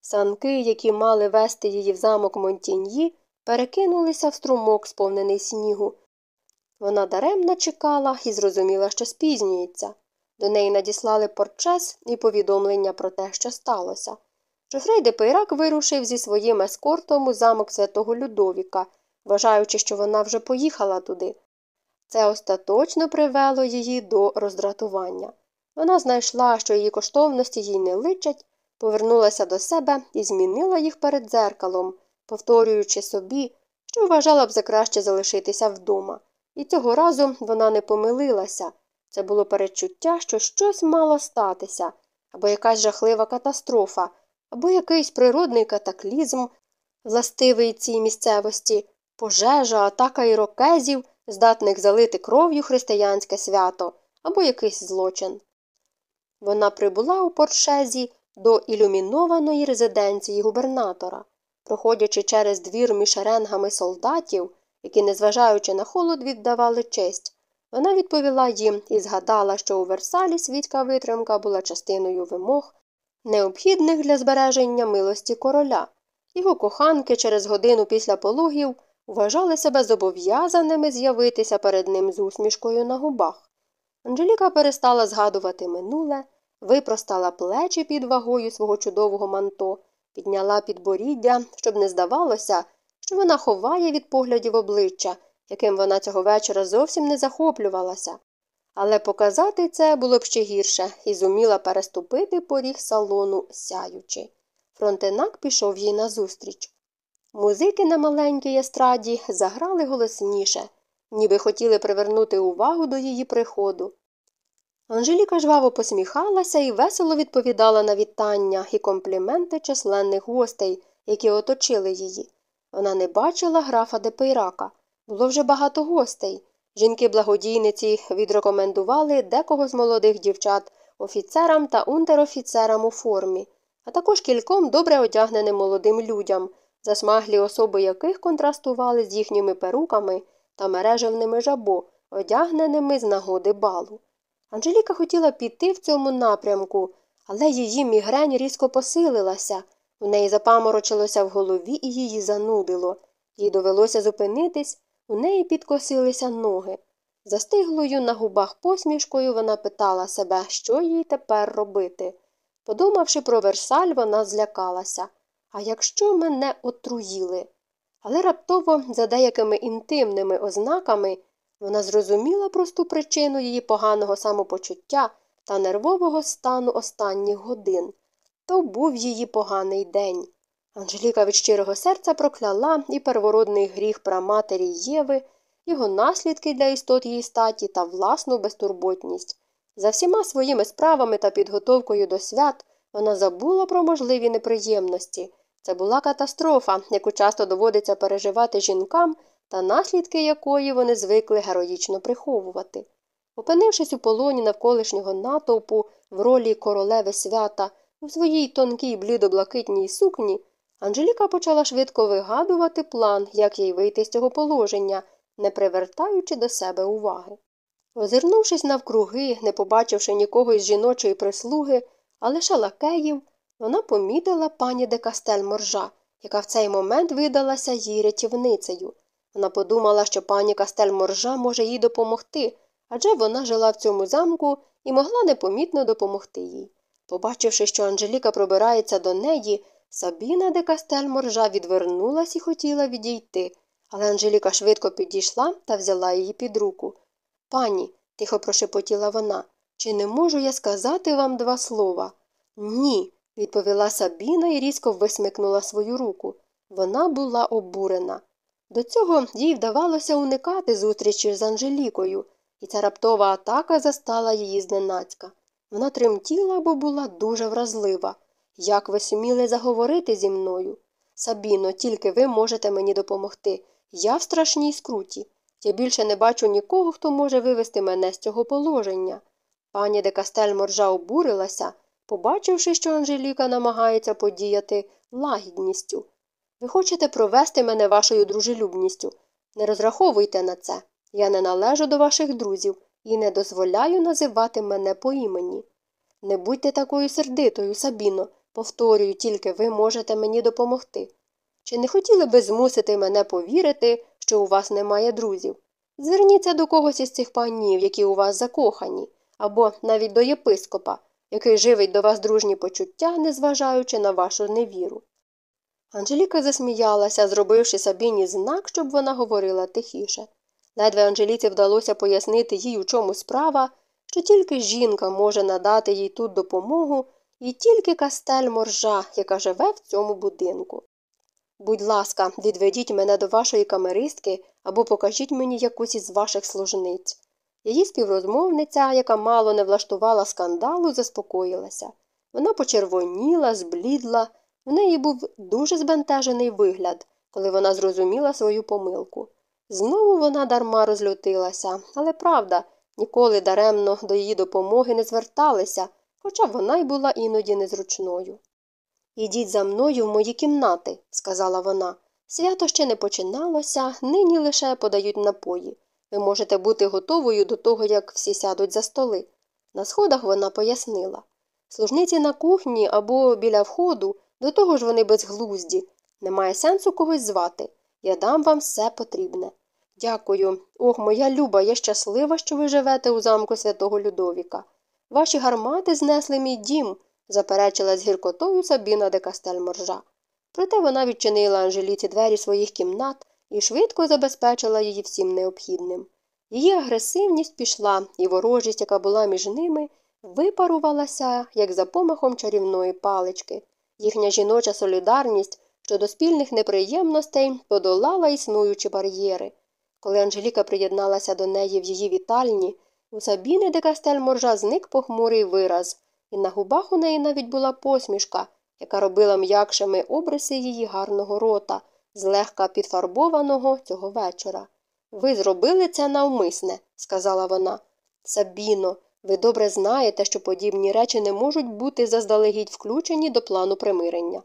Санки, які мали вести її в замок Монтіньї, перекинулися в струмок, сповнений снігу. Вона даремно чекала і зрозуміла, що спізнюється. До неї надіслали порчес і повідомлення про те, що сталося. Жофрей де Пейрак вирушив зі своїм ескортом у замок святого Людовіка, вважаючи, що вона вже поїхала туди. Це остаточно привело її до роздратування. Вона знайшла, що її коштовності їй не личать, повернулася до себе і змінила їх перед дзеркалом, повторюючи собі, що вважала б за краще залишитися вдома. І цього разу вона не помилилася. Це було перечуття, що щось мало статися, або якась жахлива катастрофа, або якийсь природний катаклізм, властивий цій місцевості, пожежа, атака ірокезів, здатних залити кров'ю християнське свято, або якийсь злочин. Вона прибула у Поршезі до ілюмінованої резиденції губернатора. Проходячи через двір між шеренгами солдатів, які, незважаючи на холод, віддавали честь, вона відповіла їм і згадала, що у Версалі світська витримка була частиною вимог, необхідних для збереження милості короля. Його коханки через годину після пологів вважали себе зобов'язаними з'явитися перед ним з усмішкою на губах. Анжеліка перестала згадувати минуле, випростала плечі під вагою свого чудового манто, підняла підборіддя, щоб не здавалося, що вона ховає від поглядів обличчя, яким вона цього вечора зовсім не захоплювалася. Але показати це було б ще гірше і зуміла переступити поріг салону, сяючи. Фронтенак пішов їй назустріч. Музики на маленькій естраді заграли голосніше, ніби хотіли привернути увагу до її приходу. Анжеліка жваво посміхалася і весело відповідала на вітання і компліменти численних гостей, які оточили її. Вона не бачила графа Депейрака. Було вже багато гостей. Жінки благодійниці відрекомендували декого з молодих дівчат офіцерам та унтерофіцерам у формі, а також кільком добре одягненим молодим людям, засмаглі особи яких контрастували з їхніми перуками та мережевними жабо, одягненими з нагоди балу. Анжеліка хотіла піти в цьому напрямку, але її мігрень різко посилилася. У неї запаморочилося в голові і її занудило. Їй довелося зупинитись, у неї підкосилися ноги. Застиглою на губах посмішкою вона питала себе, що їй тепер робити. Подумавши про Версаль, вона злякалася. А якщо мене отруїли? Але раптово, за деякими інтимними ознаками, вона зрозуміла просту причину її поганого самопочуття та нервового стану останніх годин. То був її поганий день. Анжеліка від щирого серця прокляла і первородний гріх праматері Єви, його наслідки для істот її статі та власну безтурботність. За всіма своїми справами та підготовкою до свят вона забула про можливі неприємності. Це була катастрофа, яку часто доводиться переживати жінкам та наслідки якої вони звикли героїчно приховувати. Опинившись у полоні навколишнього натовпу в ролі королеви свята у своїй тонкій блідоблакитній сукні, Анжеліка почала швидко вигадувати план, як їй вийти з цього положення, не привертаючи до себе уваги. Озирнувшись навкруги, не побачивши нікого із жіночої прислуги, а лише лакеїв, вона помітила пані де Кастель Моржа, яка в цей момент видалася їй рятівницею. Вона подумала, що пані Кастель Моржа може їй допомогти, адже вона жила в цьому замку і могла непомітно допомогти їй. Побачивши, що Анжеліка пробирається до неї, Сабіна де Кастель Моржа відвернулась і хотіла відійти, але Анжеліка швидко підійшла та взяла її під руку. Пані, тихо прошепотіла вона, чи не можу я сказати вам два слова? Ні, відповіла Сабіна і різко висмикнула свою руку. Вона була обурена. До цього їй вдавалося уникати зустрічі з Анжелікою, і ця раптова атака застала її зненацька. Вона тремтіла, бо була дуже вразлива. Як ви суміли заговорити зі мною? Сабіно, тільки ви можете мені допомогти. Я в страшній скруті. Я більше не бачу нікого, хто може вивести мене з цього положення. Пані де Кастель моржа обурилася, побачивши, що Анжеліка намагається подіяти лагідністю. Ви хочете провести мене вашою дружелюбністю. Не розраховуйте на це. Я не належу до ваших друзів і не дозволяю називати мене по імені. Не будьте такою сердитою, Сабіно, повторюю, тільки ви можете мені допомогти. Чи не хотіли би змусити мене повірити, що у вас немає друзів? Зверніться до когось із цих панів, які у вас закохані, або навіть до єпископа, який живить до вас дружні почуття, незважаючи на вашу невіру. Анжеліка засміялася, зробивши Сабіні знак, щоб вона говорила тихіше. Ледве Анжеліці вдалося пояснити їй, у чому справа, що тільки жінка може надати їй тут допомогу, і тільки кастель моржа, яка живе в цьому будинку. Будь ласка, відведіть мене до вашої камеристки або покажіть мені якусь із ваших служниць. Її співрозмовниця, яка мало не влаштувала скандалу, заспокоїлася. Вона почервоніла, зблідла, в неї був дуже збентежений вигляд, коли вона зрозуміла свою помилку. Знову вона дарма розлютилася, але правда, ніколи даремно до її допомоги не зверталися, хоча вона й була іноді незручною. Ідіть за мною в мої кімнати, сказала вона. Свято ще не починалося, нині лише подають напої. Ви можете бути готовою до того, як всі сядуть за столи. На сходах вона пояснила. Служниці на кухні або біля входу, до того ж вони безглузді. Немає сенсу когось звати. Я дам вам все потрібне. Дякую. Ох, моя люба, я щаслива, що ви живете у замку святого Людовіка. Ваші гармати знесли мій дім, заперечила з гіркотою Сабіна де Кастель Моржа. Проте вона відчинила Анжеліці двері своїх кімнат і швидко забезпечила її всім необхідним. Її агресивність пішла, і ворожість, яка була між ними, випарувалася, як за помахом чарівної палички. Їхня жіноча солідарність щодо спільних неприємностей подолала існуючі бар'єри. Коли Анжеліка приєдналася до неї в її вітальні, у Сабіни де Кастель Моржа зник похмурий вираз, і на губах у неї навіть була посмішка, яка робила м'якшими обриси її гарного рота, злегка підфарбованого цього вечора. Ви зробили це навмисне, сказала вона. Сабіно, ви добре знаєте, що подібні речі не можуть бути заздалегідь включені до плану примирення.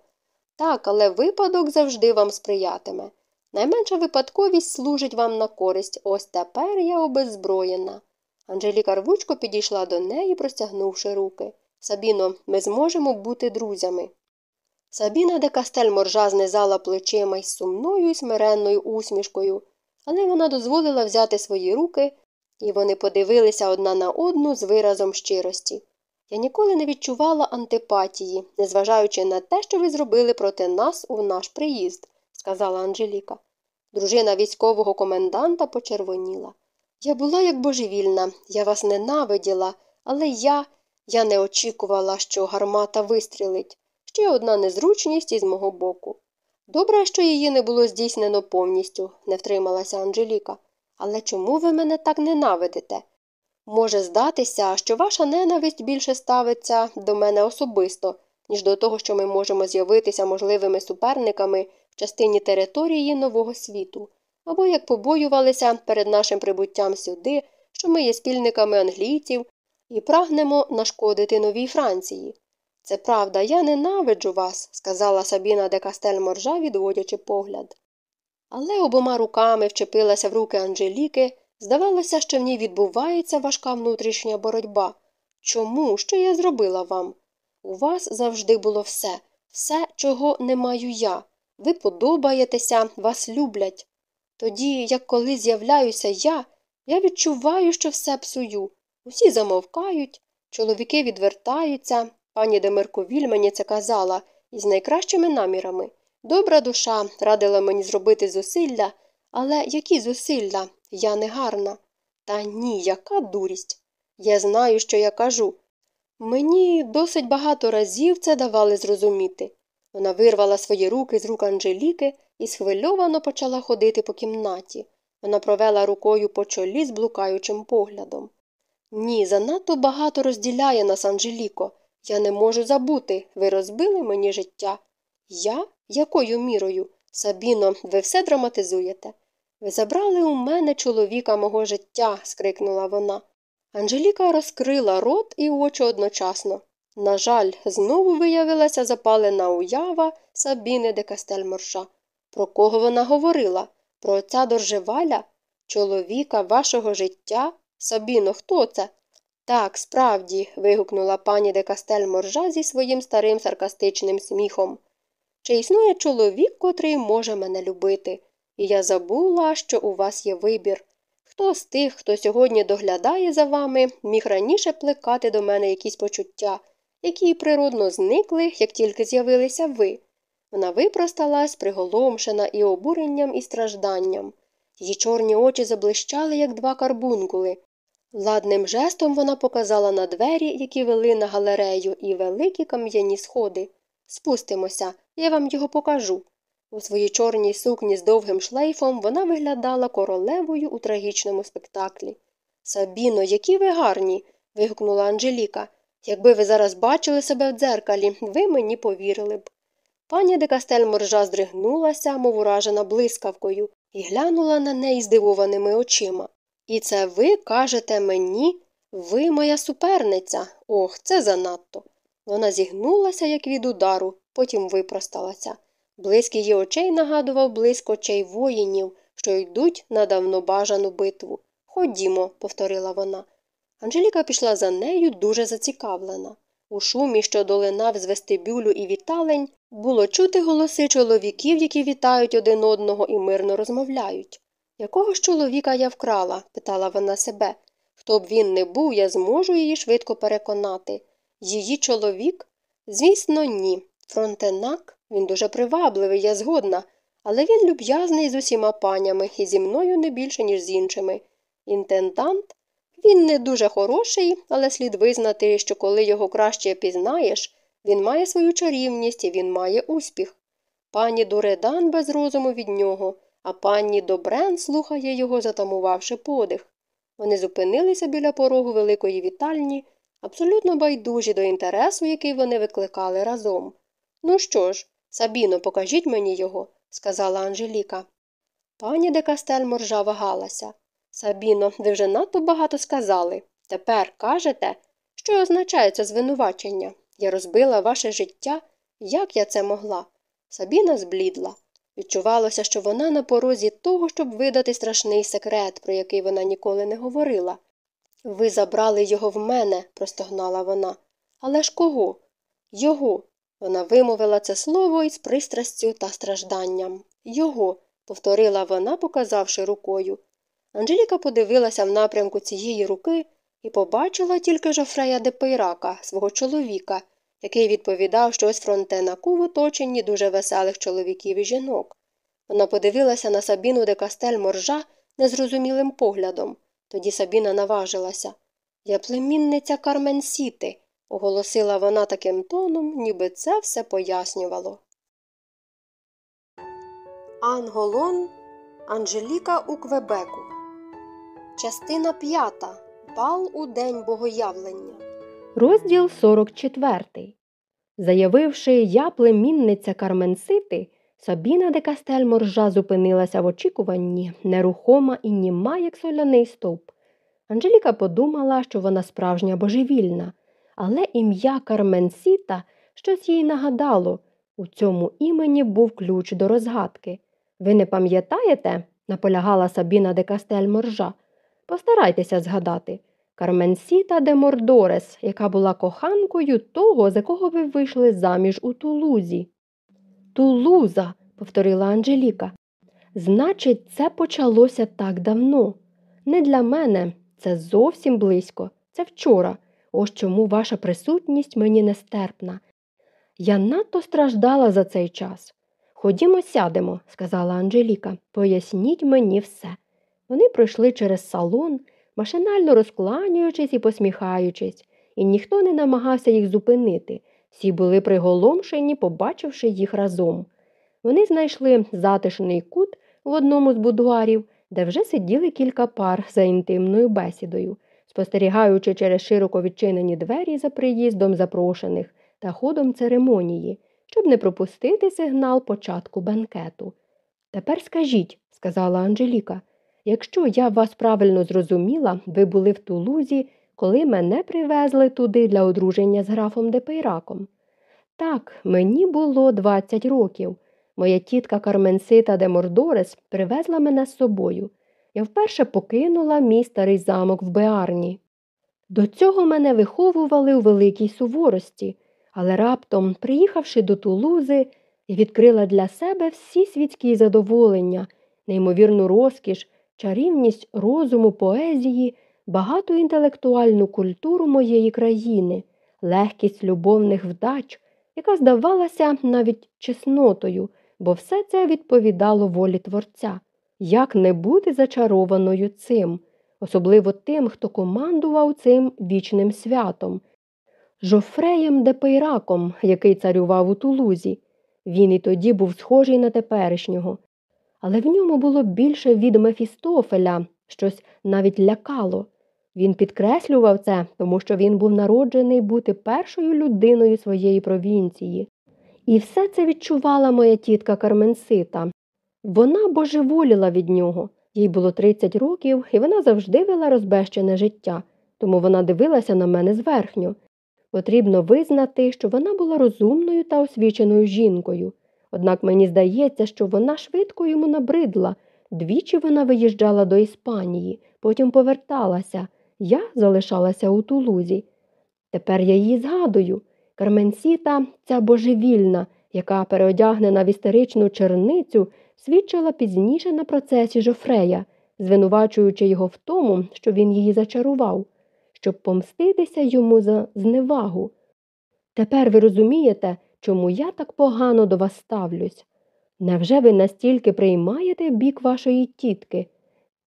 Так, але випадок завжди вам сприятиме. Найменша випадковість служить вам на користь, ось тепер я обеззброєна. Анжеліка рвучко підійшла до неї, простягнувши руки. Сабіно, ми зможемо бути друзями. Сабіна де Кастель моржа знизала плечима із сумною і смиренною усмішкою, але вона дозволила взяти свої руки, і вони подивилися одна на одну з виразом щирості. Я ніколи не відчувала антипатії, незважаючи на те, що ви зробили проти нас у наш приїзд сказала Анжеліка. Дружина військового коменданта почервоніла. Я була як божевільна, я вас ненавиділа, але я. Я не очікувала, що гармата вистрілить. Ще одна незручність із мого боку. Добре, що її не було здійснено повністю, не втрималася Анжеліка. Але чому ви мене так ненавидите? Може здатися, що ваша ненависть більше ставиться до мене особисто, ніж до того, що ми можемо з'явитися можливими суперниками в частині території нового світу, або як побоювалися перед нашим прибуттям сюди, що ми є спільниками англійців і прагнемо нашкодити новій Франції. Це правда, я ненавиджу вас, сказала Сабіна де Кастель Моржа, відводячи погляд. Але обома руками вчепилася в руки Анжеліки, здавалося, що в ній відбувається важка внутрішня боротьба. Чому? Що я зробила вам? У вас завжди було все, все, чого не маю я. Ви подобаєтеся, вас люблять. Тоді, як коли з'являюся я, я відчуваю, що все псую. Усі замовкають, чоловіки відвертаються. Пані Демерковіль мені це казала із найкращими намірами. Добра душа радила мені зробити зусилля, але які зусилля? Я не гарна. Та ні, яка дурість. Я знаю, що я кажу. Мені досить багато разів це давали зрозуміти. Вона вирвала свої руки з рук Анжеліки і схвильовано почала ходити по кімнаті. Вона провела рукою по чолі з блукаючим поглядом. Ні, занадто багато розділяє нас, Анжеліко. Я не можу забути. Ви розбили мені життя. Я? Якою мірою? Сабіно, ви все драматизуєте. Ви забрали у мене чоловіка мого життя, скрикнула вона. Анжеліка розкрила рот і очі одночасно. На жаль, знову виявилася запалена уява Сабіни де Кастельморша. Про кого вона говорила? Про отця Доржеваля? Чоловіка вашого життя? Сабіно, хто це? Так, справді. вигукнула пані де Кастельморжа зі своїм старим саркастичним сміхом. Чи існує чоловік, котрий може мене любити? І я забула, що у вас є вибір. Хто з тих, хто сьогодні доглядає за вами, міг раніше плекати до мене якісь почуття, які природно зникли, як тільки з'явилися ви. Вона випросталась, приголомшена і обуренням, і стражданням. Її чорні очі заблищали, як два карбункули. Ладним жестом вона показала на двері, які вели на галерею, і великі кам'яні сходи. Спустимося, я вам його покажу. У своїй чорній сукні з довгим шлейфом вона виглядала королевою у трагічному спектаклі. Сабіно, які ви гарні. вигукнула Анжеліка. Якби ви зараз бачили себе в дзеркалі, ви мені повірили б. Пані де Кастель моржа здригнулася, мов уражена блискавкою, і глянула на неї здивованими очима. І це ви кажете мені, ви моя суперниця. Ох, це занадто. Вона зігнулася, як від удару, потім випросталася. Блиск її очей нагадував блиск очей воїнів, що йдуть на давно бажану битву. Ходімо, повторила вона. Анжеліка пішла за нею дуже зацікавлена. У шумі, що долинав з вестибюлю і віталень, було чути голоси чоловіків, які вітають один одного і мирно розмовляють. Якого ж чоловіка я вкрала? питала вона себе. Хто б він не був, я зможу її швидко переконати. Її чоловік? Звісно, ні. Фронтенак він дуже привабливий, я згодна, але він люб'язний з усіма панями і зі мною не більше, ніж з іншими. Інтендант? Він не дуже хороший, але слід визнати, що коли його краще пізнаєш, він має свою чарівність і він має успіх. Пані Дуредан без розуму від нього, а пані Добрен слухає його, затамувавши подих. Вони зупинилися біля порогу великої вітальні, абсолютно байдужі до інтересу, який вони викликали разом. Ну що ж, Сабіно, покажіть мені його, сказала Анжеліка. Пані де Кастель моржа вагалася. Сабіно, ви вже надто багато сказали. Тепер кажете, що означає це звинувачення? Я розбила ваше життя, як я це могла? Сабіна зблідла. Відчувалося, що вона на порозі того, щоб видати страшний секрет, про який вона ніколи не говорила. Ви забрали його в мене, простогнала вона. Але ж кого? Його. Вона вимовила це слово із пристрастю та стражданням. Його, повторила вона, показавши рукою. Анжеліка подивилася в напрямку цієї руки і побачила тільки Жофрея де Пейрака, свого чоловіка, який відповідав щось фронтенаку в оточенні дуже веселих чоловіків і жінок. Вона подивилася на Сабіну де Кастель моржа незрозумілим поглядом. Тоді Сабіна наважилася. Я племінниця Кармен Сіти, оголосила вона таким тоном, ніби це все пояснювало. Анголон Анжеліка у Квебеку. Частина п'ята. Бал у день богоявлення. Розділ 44. Заявивши я племінниця Карменсити, Сабіна де Кастель Моржа зупинилася в очікуванні, нерухома і німа, як соляний стовп. Анжеліка подумала, що вона справжня божевільна, але ім'я Карменсіта щось їй нагадало. У цьому імені був ключ до розгадки. Ви не пам'ятаєте? наполягала Сабіна де Кастель Моржа. Постарайтеся згадати. Карменсіта де Мордорес, яка була коханкою того, за кого ви вийшли заміж у Тулузі. Тулуза, повторила Анжеліка. Значить, це почалося так давно. Не для мене, це зовсім близько, це вчора. Ось чому ваша присутність мені нестерпна. Я надто страждала за цей час. Ходімо, сядемо, сказала Анжеліка, поясніть мені все. Вони пройшли через салон, машинально розкланюючись і посміхаючись, і ніхто не намагався їх зупинити. Всі були приголомшені, побачивши їх разом. Вони знайшли затишний кут в одному з будуарів, де вже сиділи кілька пар за інтимною бесідою, спостерігаючи через широко відчинені двері за приїздом запрошених та ходом церемонії, щоб не пропустити сигнал початку бенкету. Тепер скажіть, сказала Анжеліка, якщо я вас правильно зрозуміла, ви були в Тулузі, коли мене привезли туди для одруження з графом де Пейраком. Так, мені було 20 років. Моя тітка Карменсита де Мордорес привезла мене з собою. Я вперше покинула мій старий замок в Беарні. До цього мене виховували у великій суворості, але раптом, приїхавши до Тулузи, я відкрила для себе всі світські задоволення, неймовірну розкіш, чарівність розуму, поезії, багату інтелектуальну культуру моєї країни, легкість любовних вдач, яка здавалася навіть чеснотою, бо все це відповідало волі Творця. Як не бути зачарованою цим, особливо тим, хто командував цим вічним святом, Жофреєм де Пейраком, який царював у Тулузі. Він і тоді був схожий на теперішнього. Але в ньому було більше від Мефістофеля, щось навіть лякало. Він підкреслював це, тому що він був народжений бути першою людиною своєї провінції. І все це відчувала моя тітка Карменсита. Вона божеволіла від нього, їй було 30 років, і вона завжди вела розбещене життя, тому вона дивилася на мене зверхньо. Потрібно визнати, що вона була розумною та освіченою жінкою. Однак мені здається, що вона швидко йому набридла. Двічі вона виїжджала до Іспанії, потім поверталася. Я залишалася у Тулузі. Тепер я її згадую. Карменсіта, ця божевільна, яка переодягнена в істеричну черницю, свідчила пізніше на процесі Жофрея, звинувачуючи його в тому, що він її зачарував, щоб помститися йому за зневагу. Тепер ви розумієте, чому я так погано до вас ставлюсь? Невже ви настільки приймаєте бік вашої тітки?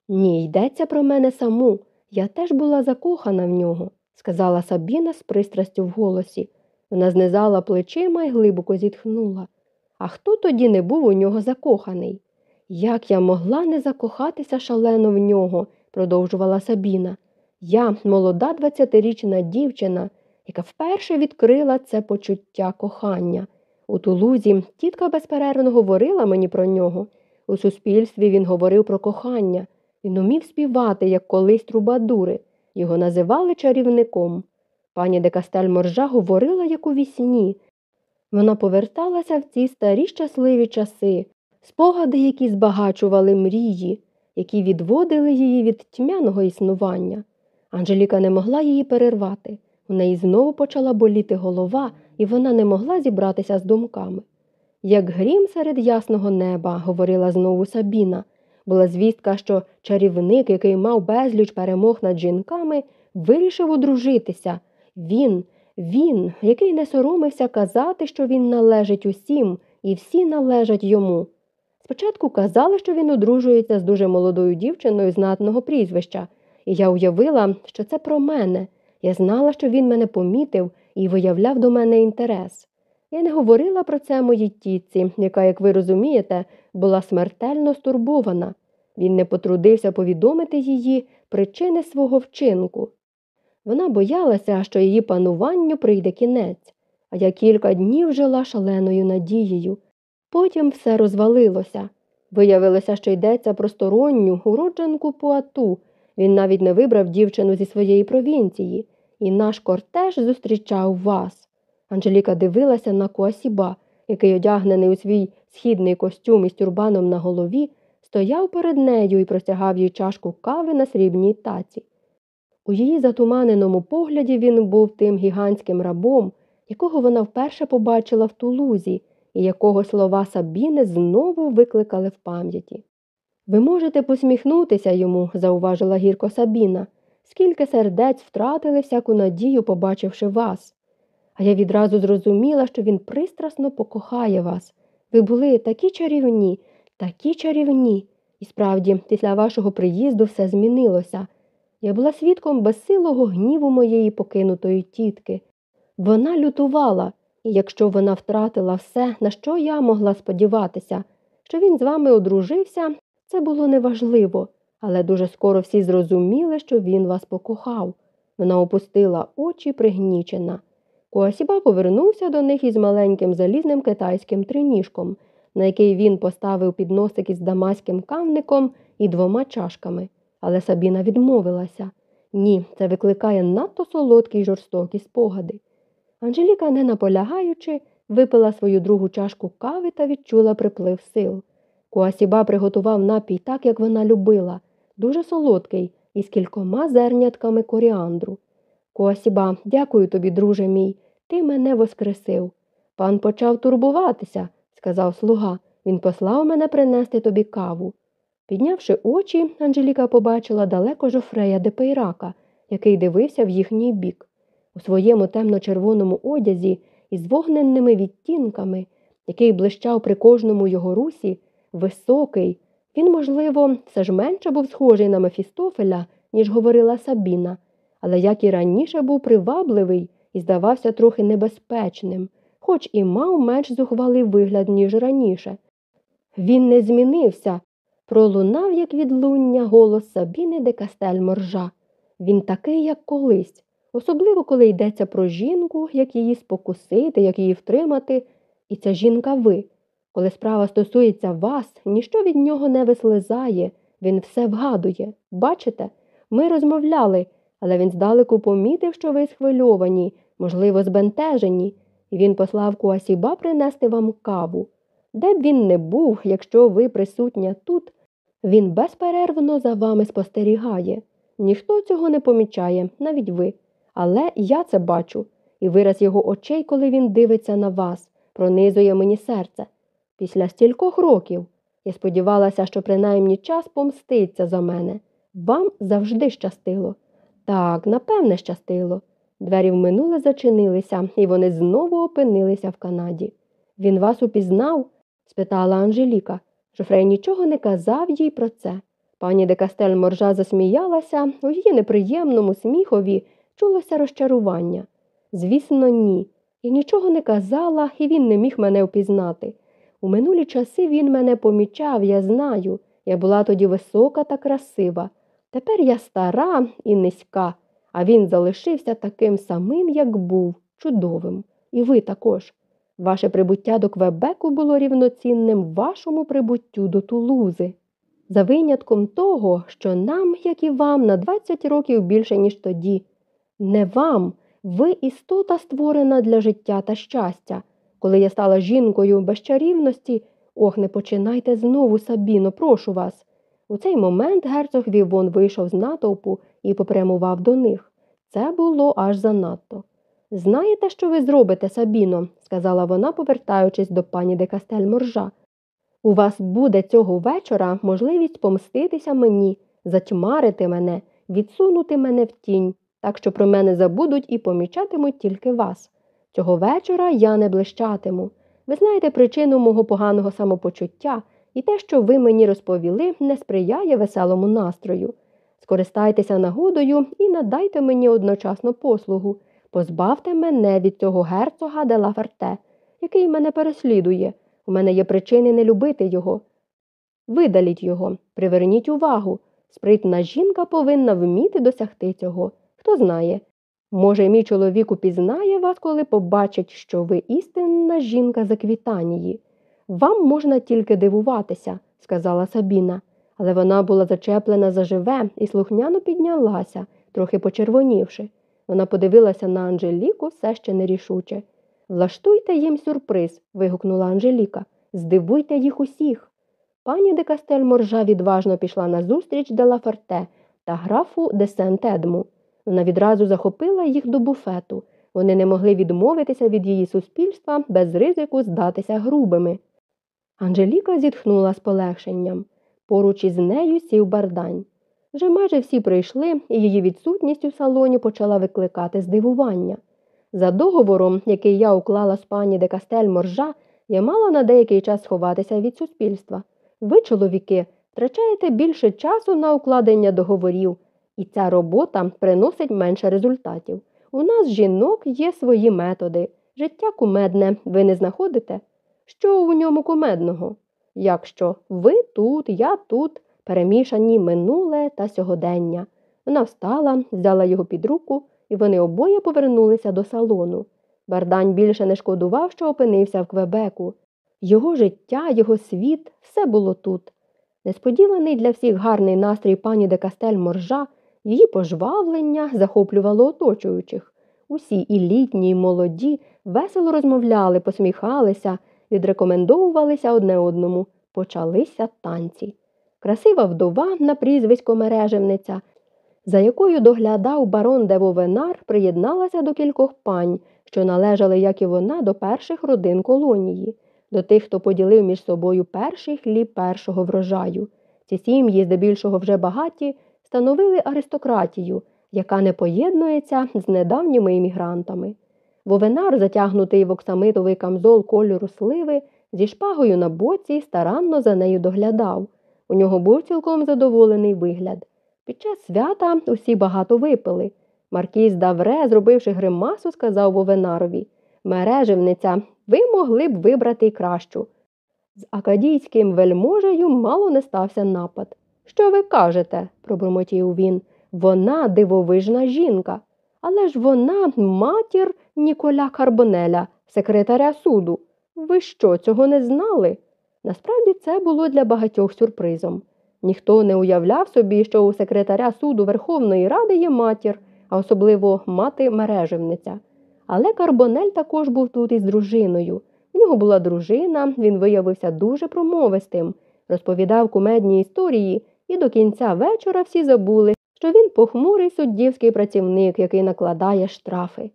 Ні, йдеться про мене саму. Я теж була закохана в нього, сказала Сабіна з пристрастю в голосі. Вона знизала плечима і глибоко зітхнула. А хто тоді не був у нього закоханий? Як я могла не закохатися шалено в нього, продовжувала Сабіна. Я, молода двадцятирічна дівчина, яка вперше відкрила це почуття кохання. У Тулузі тітка безперервно говорила мені про нього. У суспільстві він говорив про кохання. Він умів співати, як колись трубадури. Його називали чарівником. Пані де Кастель Моржа говорила, як у вісні. Вона поверталася в ці старі щасливі часи, спогади, які збагачували мрії, які відводили її від тьмяного існування. Анжеліка не могла її перервати. У неї знову почала боліти голова, і вона не могла зібратися з думками. Як грім серед ясного неба, говорила знову Сабіна, була звістка, що чарівник, який мав безліч перемог над жінками, вирішив одружитися. Він, він, який не соромився казати, що він належить усім, і всі належать йому. Спочатку казали, що він одружується з дуже молодою дівчиною знатного прізвища, і я уявила, що це про мене. Я знала, що він мене помітив і виявляв до мене інтерес. Я не говорила про це моїй тітці, яка, як ви розумієте, була смертельно стурбована. Він не потрудився повідомити її причини свого вчинку. Вона боялася, що її пануванню прийде кінець, а я кілька днів жила шаленою надією. Потім все розвалилося. Виявилося, що йдеться про сторонню уродженку Пуату. Він навіть не вибрав дівчину зі своєї провінції, і наш кортеж зустрічав вас. Анжеліка дивилася на Куасіба, який, одягнений у свій східний костюм із тюрбаном на голові, стояв перед нею і простягав їй чашку кави на срібній таці. У її затуманеному погляді він був тим гігантським рабом, якого вона вперше побачила в тулузі, і якого слова Сабіни знову викликали в пам'яті. Ви можете посміхнутися йому, зауважила гірко Сабіна, скільки сердець втратили всяку надію, побачивши вас. А я відразу зрозуміла, що він пристрасно покохає вас. Ви були такі чарівні, такі чарівні. І справді, після вашого приїзду все змінилося. Я була свідком безсилого гніву моєї покинутої тітки. Вона лютувала, і якщо вона втратила все, на що я могла сподіватися, що він з вами одружився, це було неважливо, але дуже скоро всі зрозуміли, що він вас покохав. Вона опустила очі пригнічена. Куасіба повернувся до них із маленьким залізним китайським триніжком, на який він поставив підносик із дамаським камником і двома чашками. Але Сабіна відмовилася ні, це викликає надто солодкі й жорстокі спогади. Анжеліка, не наполягаючи, випила свою другу чашку кави та відчула приплив сил. Куасіба приготував напій так, як вона любила, дуже солодкий, із кількома зернятками коріандру. Куасіба, дякую тобі, друже мій, ти мене воскресив. Пан почав турбуватися, сказав слуга. Він послав мене принести тобі каву. Піднявши очі, Анжеліка побачила далеко жофрея де Пейрака, який дивився в їхній бік. У своєму темно-червоному одязі із вогненними відтінками, який блищав при кожному його русі, високий, він, можливо, все ж менше був схожий на Мефістофеля, ніж говорила Сабіна, але як і раніше був привабливий і здавався трохи небезпечним, хоч і мав менш зухвалий вигляд, ніж раніше. Він не змінився, пролунав, як відлуння, голос Сабіни де Кастель Моржа. Він такий, як колись, особливо коли йдеться про жінку, як її спокусити, як її втримати. І ця жінка ви. Коли справа стосується вас, ніщо від нього не вислизає, він все вгадує. Бачите, ми розмовляли, але він здалеку помітив, що ви схвильовані, можливо, збентежені, і він послав Куасіба принести вам каву. Де б він не був, якщо ви присутня тут, він безперервно за вами спостерігає. Ніхто цього не помічає, навіть ви. Але я це бачу, і вираз його очей, коли він дивиться на вас, пронизує мені серце. Після стількох років я сподівалася, що принаймні час помститься за мене. Вам завжди щастило. Так, напевне, щастило. Двері в минуле зачинилися, і вони знову опинилися в Канаді. Він вас упізнав? спитала Анжеліка. Жофрей нічого не казав їй про це. Пані де Кастель моржа засміялася, у її неприємному сміхові чулося розчарування. Звісно, ні. Я нічого не казала, і він не міг мене впізнати. У минулі часи він мене помічав, я знаю. Я була тоді висока та красива. Тепер я стара і низька, а він залишився таким самим, як був, чудовим. І ви також. Ваше прибуття до Квебеку було рівноцінним вашому прибуттю до Тулузи. За винятком того, що нам, як і вам, на 20 років більше, ніж тоді. Не вам, ви істота створена для життя та щастя. Коли я стала жінкою без чарівності, ох, не починайте знову, Сабіно, прошу вас. У цей момент герцог Вівон вийшов з натовпу і попрямував до них. Це було аж занадто. Знаєте, що ви зробите, Сабіно, сказала вона, повертаючись до пані де Кастель Моржа. У вас буде цього вечора можливість помститися мені, затьмарити мене, відсунути мене в тінь, так що про мене забудуть і помічатимуть тільки вас. Цього вечора я не блищатиму. Ви знаєте причину мого поганого самопочуття, і те, що ви мені розповіли, не сприяє веселому настрою. Скористайтеся нагодою і надайте мені одночасно послугу. Позбавте мене від цього герцога де Лаферте, який мене переслідує. У мене є причини не любити його. Видаліть його, приверніть увагу. Спритна жінка повинна вміти досягти цього. Хто знає. Може, мій чоловік упізнає вас, коли побачить, що ви істинна жінка з Аквітанії. Вам можна тільки дивуватися, сказала Сабіна, але вона була зачеплена заживе і слухняно піднялася, трохи почервонівши. Вона подивилася на Анжеліку все ще нерішуче. Влаштуйте їм сюрприз. вигукнула Анжеліка. Здивуйте їх усіх. Пані де Кастель Моржа відважно пішла назустріч де Лаферте та графу де Сент-Едму. Вона відразу захопила їх до буфету. Вони не могли відмовитися від її суспільства без ризику здатися грубими. Анжеліка зітхнула з полегшенням. Поруч із нею сів бардань. Вже майже всі прийшли, і її відсутність у салоні почала викликати здивування. За договором, який я уклала з пані де Кастель Моржа, я мала на деякий час сховатися від суспільства. Ви, чоловіки, втрачаєте більше часу на укладення договорів, і ця робота приносить менше результатів. У нас, жінок, є свої методи. Життя кумедне, ви не знаходите? Що у ньому кумедного? Якщо ви тут, я тут, перемішані минуле та сьогодення. Вона встала, взяла його під руку, і вони обоє повернулися до салону. Бардань більше не шкодував, що опинився в Квебеку. Його життя, його світ, все було тут. Несподіваний для всіх гарний настрій пані де Кастель Моржа, її пожвавлення захоплювало оточуючих. Усі і літні, і молоді весело розмовляли, посміхалися, відрекомендовувалися одне одному. Почалися танці. Красива вдова на прізвисько мережевниця, за якою доглядав барон Девовенар, приєдналася до кількох пань, що належали, як і вона, до перших родин колонії, до тих, хто поділив між собою перший хліб першого врожаю. Ці сім'ї, здебільшого вже багаті, становили аристократію, яка не поєднується з недавніми іммігрантами. Вовенар, затягнутий в оксамитовий камзол кольору сливи, зі шпагою на боці, старанно за нею доглядав. У нього був цілком задоволений вигляд. Під час свята усі багато випили. Маркіз Давре, зробивши гримасу, сказав Вовенарові Мереживниця, ви могли б вибрати кращу. З акадійським вельможею мало не стався напад. Що ви кажете? пробурмотів він. Вона дивовижна жінка. Але ж вона матір Ніколя Карбонеля, секретаря суду. Ви що, цього не знали? Насправді це було для багатьох сюрпризом. Ніхто не уявляв собі, що у секретаря суду Верховної Ради є матір, а особливо мати мережевниця. Але Карбонель також був тут із дружиною. У нього була дружина, він виявився дуже промовистим, розповідав кумедні історії, і до кінця вечора всі забули, що він похмурий суддівський працівник, який накладає штрафи.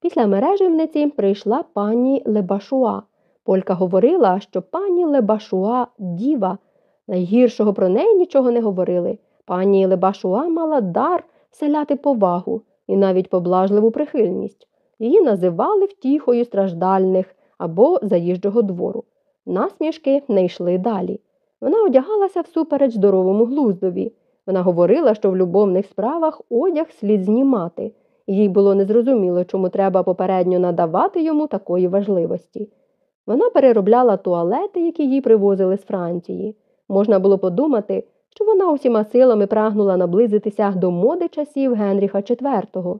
Після мереживниці прийшла пані Лебашуа. Полька говорила, що пані Лебашуа діва. Найгіршого про неї нічого не говорили. Пані Лебашуа мала дар вселяти повагу і навіть поблажливу прихильність. Її називали втіхою страждальних або заїжджого двору. Насмішки не йшли далі. Вона одягалася всупереч здоровому глуздові. Вона говорила, що в любовних справах одяг слід знімати, їй було незрозуміло, чому треба попередньо надавати йому такої важливості. Вона переробляла туалети, які їй привозили з Франції. Можна було подумати, що вона усіма силами прагнула наблизитися до моди часів Генріха IV.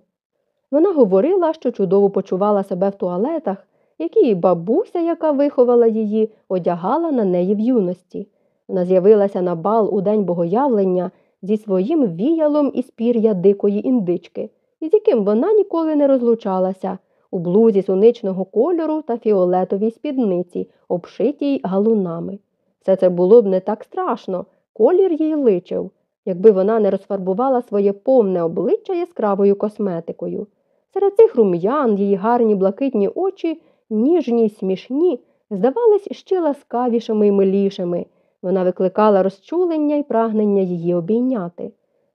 Вона говорила, що чудово почувала себе в туалетах, які і бабуся, яка виховала її, одягала на неї в юності. Вона з'явилася на бал у день богоявлення зі своїм віялом із пір'я дикої індички, із яким вона ніколи не розлучалася, у блузі суничного кольору та фіолетовій спідниці, обшитій галунами. Все це було б не так страшно, колір їй личив, якби вона не розфарбувала своє повне обличчя яскравою косметикою. Серед цих рум'ян її гарні блакитні очі, ніжні й смішні, здавались ще ласкавішими й милішими. Вона викликала розчулення й прагнення її обійняти.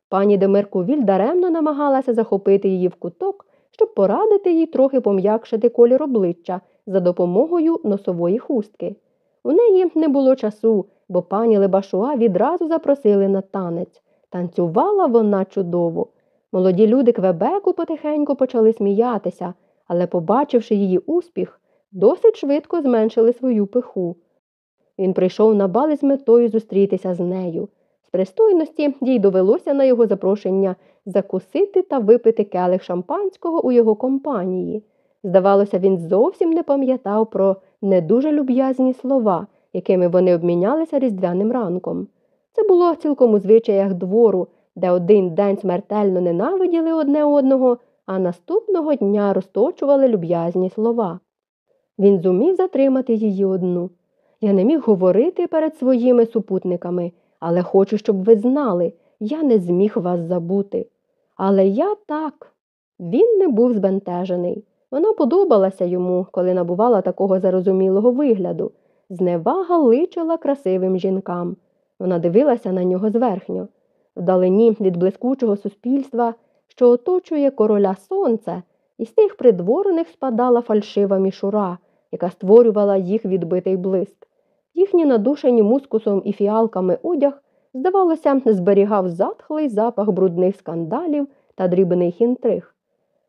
Пані Демеркувіль даремно намагалася захопити її в куток, щоб порадити їй трохи пом'якшити колір обличчя за допомогою носової хустки. У неї не було часу, бо пані Лебашуа відразу запросили на танець. Танцювала вона чудово. Молоді люди Квебеку потихеньку почали сміятися, але, побачивши її успіх, досить швидко зменшили свою пиху. Він прийшов на бал із метою зустрітися з нею. З пристойності їй довелося на його запрошення закусити та випити келих шампанського у його компанії. Здавалося, він зовсім не пам'ятав про не дуже люб'язні слова, якими вони обмінялися різдвяним ранком. Це було цілком у звичаях двору, де один день смертельно ненавиділи одне одного, а наступного дня розточували люб'язні слова. Він зумів затримати її одну. Я не міг говорити перед своїми супутниками, але хочу, щоб ви знали, я не зміг вас забути. Але я так. Він не був збентежений. Вона подобалася йому, коли набувала такого зарозумілого вигляду, зневага личила красивим жінкам. Вона дивилася на нього зверхньо. Вдалині від блискучого суспільства, що оточує короля сонце, із тих придворених спадала фальшива мішура, яка створювала їх відбитий блиск. Їхні надушені мускусом і фіалками одяг, здавалося, зберігав затхлий запах брудних скандалів та дрібних інтриг.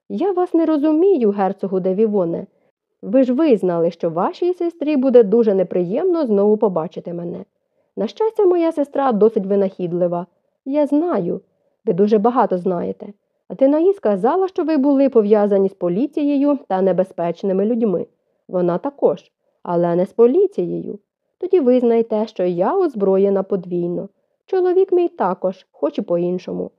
Я вас не розумію, герцогу Девівоне. Ви ж визнали, що вашій сестрі буде дуже неприємно знову побачити мене. На щастя, моя сестра досить винахідлива. Я знаю, ви дуже багато знаєте. А ти наї сказала, що ви були пов'язані з поліцією та небезпечними людьми. Вона також, але не з поліцією. Тоді визнайте, що я озброєна подвійно. Чоловік мій також, хоч і по-іншому.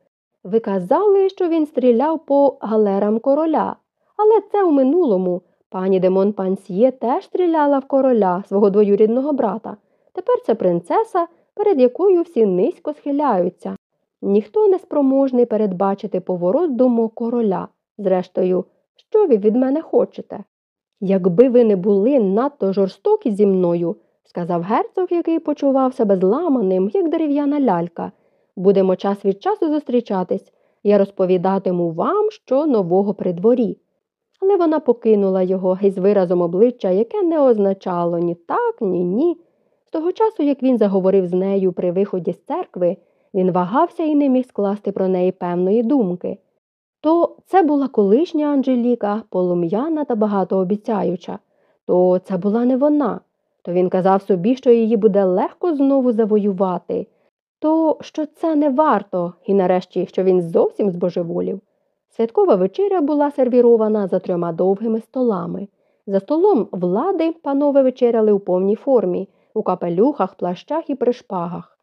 Ви казали, що він стріляв по галерам короля, але це у минулому. Пані Демон Пансьє теж стріляла в короля свого двоюрідного брата. Тепер це принцеса, перед якою всі низько схиляються. Ніхто не спроможний передбачити поворот думок короля. Зрештою, що ви від мене хочете? Якби ви не були надто жорстокі зі мною, сказав герцог, який почував себе зламаним, як дерев'яна лялька. Будемо час від часу зустрічатись, я розповідатиму вам, що нового при дворі. Але вона покинула його із виразом обличчя, яке не означало ні так, ні ні. З того часу, як він заговорив з нею при виході з церкви, він вагався і не міг скласти про неї певної думки. То це була колишня Анжеліка, полум'яна та багатообіцяюча, то це була не вона, то він казав собі, що її буде легко знову завоювати, то що це не варто, і нарешті, що він зовсім збожеволів. Святкова вечеря була сервірована за трьома довгими столами. За столом влади панове вечеряли у повній формі, у капелюхах, плащах і пришпагах.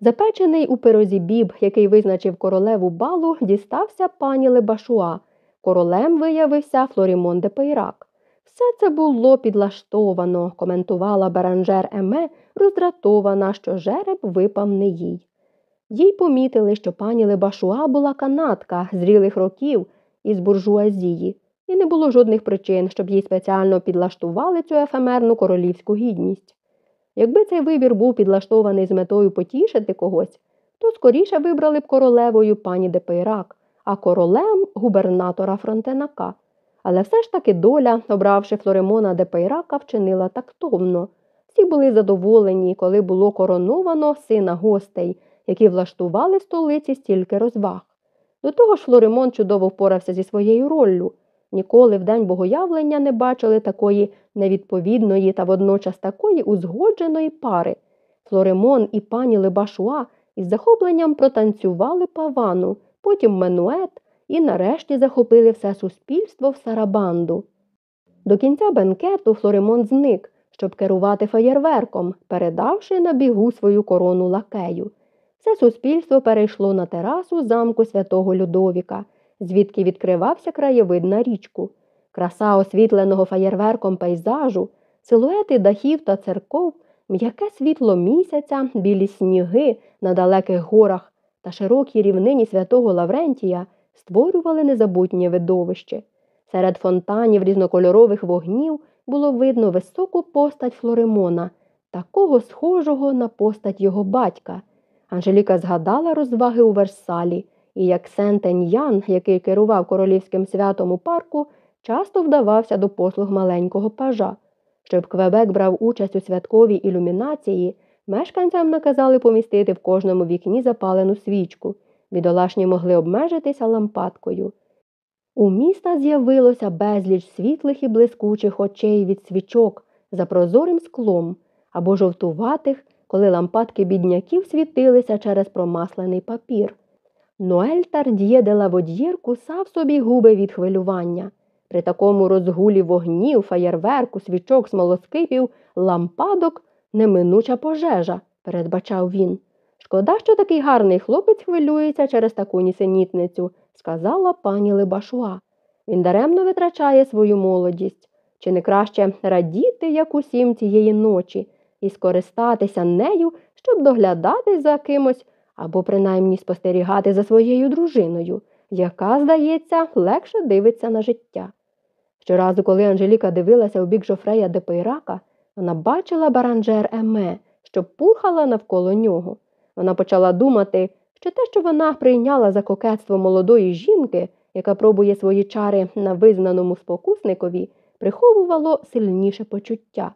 Запечений у пирозі біб, який визначив королеву балу, дістався пані Лебашуа. Королем виявився Флорімон де Пейрак. Все це було підлаштовано, коментувала Беранжер Еме, роздратована, що жереб випав не їй. Їй помітили, що пані Лебашуа була канатка зрілих років із буржуазії, і не було жодних причин, щоб їй спеціально підлаштували цю ефемерну королівську гідність. Якби цей вибір був підлаштований з метою потішити когось, то скоріше вибрали б королевою пані де Пейрак, а королем губернатора Фронтенака. Але все ж таки доля, обравши Флоремона де Пейрака, вчинила тактовно. Всі були задоволені, коли було короновано сина гостей, які влаштували столиці стільки розваг. До того ж, Флоремон чудово впорався зі своєю роллю. Ніколи в день богоявлення не бачили такої невідповідної та водночас такої узгодженої пари. Флоремон і пані Лебашуа із захопленням протанцювали павану, потім менует і нарешті захопили все суспільство в сарабанду. До кінця бенкету Флоремон зник, щоб керувати феєрверком, передавши на бігу свою корону лакею. Все суспільство перейшло на терасу замку святого Людовіка, звідки відкривався краєвид на річку. Краса освітленого фаєрверком пейзажу, силуети дахів та церков, м'яке світло місяця, білі сніги на далеких горах та широкі рівнині святого Лаврентія створювали незабутнє видовище. Серед фонтанів різнокольорових вогнів було видно високу постать Флоремона, такого схожого на постать його батька. Анжеліка згадала розваги у Версалі, і як Сентень Ян, який керував королівським святом у парку, часто вдавався до послуг маленького пажа. Щоб Квебек брав участь у святковій ілюмінації, Мешканцям наказали помістити в кожному вікні запалену свічку. Бідолашні могли обмежитися лампадкою. У міста з'явилося безліч світлих і блискучих очей від свічок за прозорим склом або жовтуватих, коли лампадки бідняків світилися через промаслений папір. Ноель Тард'є де Лаводьєр кусав собі губи від хвилювання. При такому розгулі вогнів, фаєрверку, свічок, смолоскипів, лампадок неминуча пожежа, передбачав він. Шкода, що такий гарний хлопець хвилюється через таку нісенітницю, сказала пані Лебашуа. Він даремно витрачає свою молодість. Чи не краще радіти, як усім цієї ночі, і скористатися нею, щоб доглядати за кимось або принаймні спостерігати за своєю дружиною, яка, здається, легше дивиться на життя. Щоразу, коли Анжеліка дивилася у бік Жофрея де вона бачила баранжер Еме, що пурхала навколо нього. Вона почала думати, що те, що вона прийняла за кокетство молодої жінки, яка пробує свої чари на визнаному спокусникові, приховувало сильніше почуття.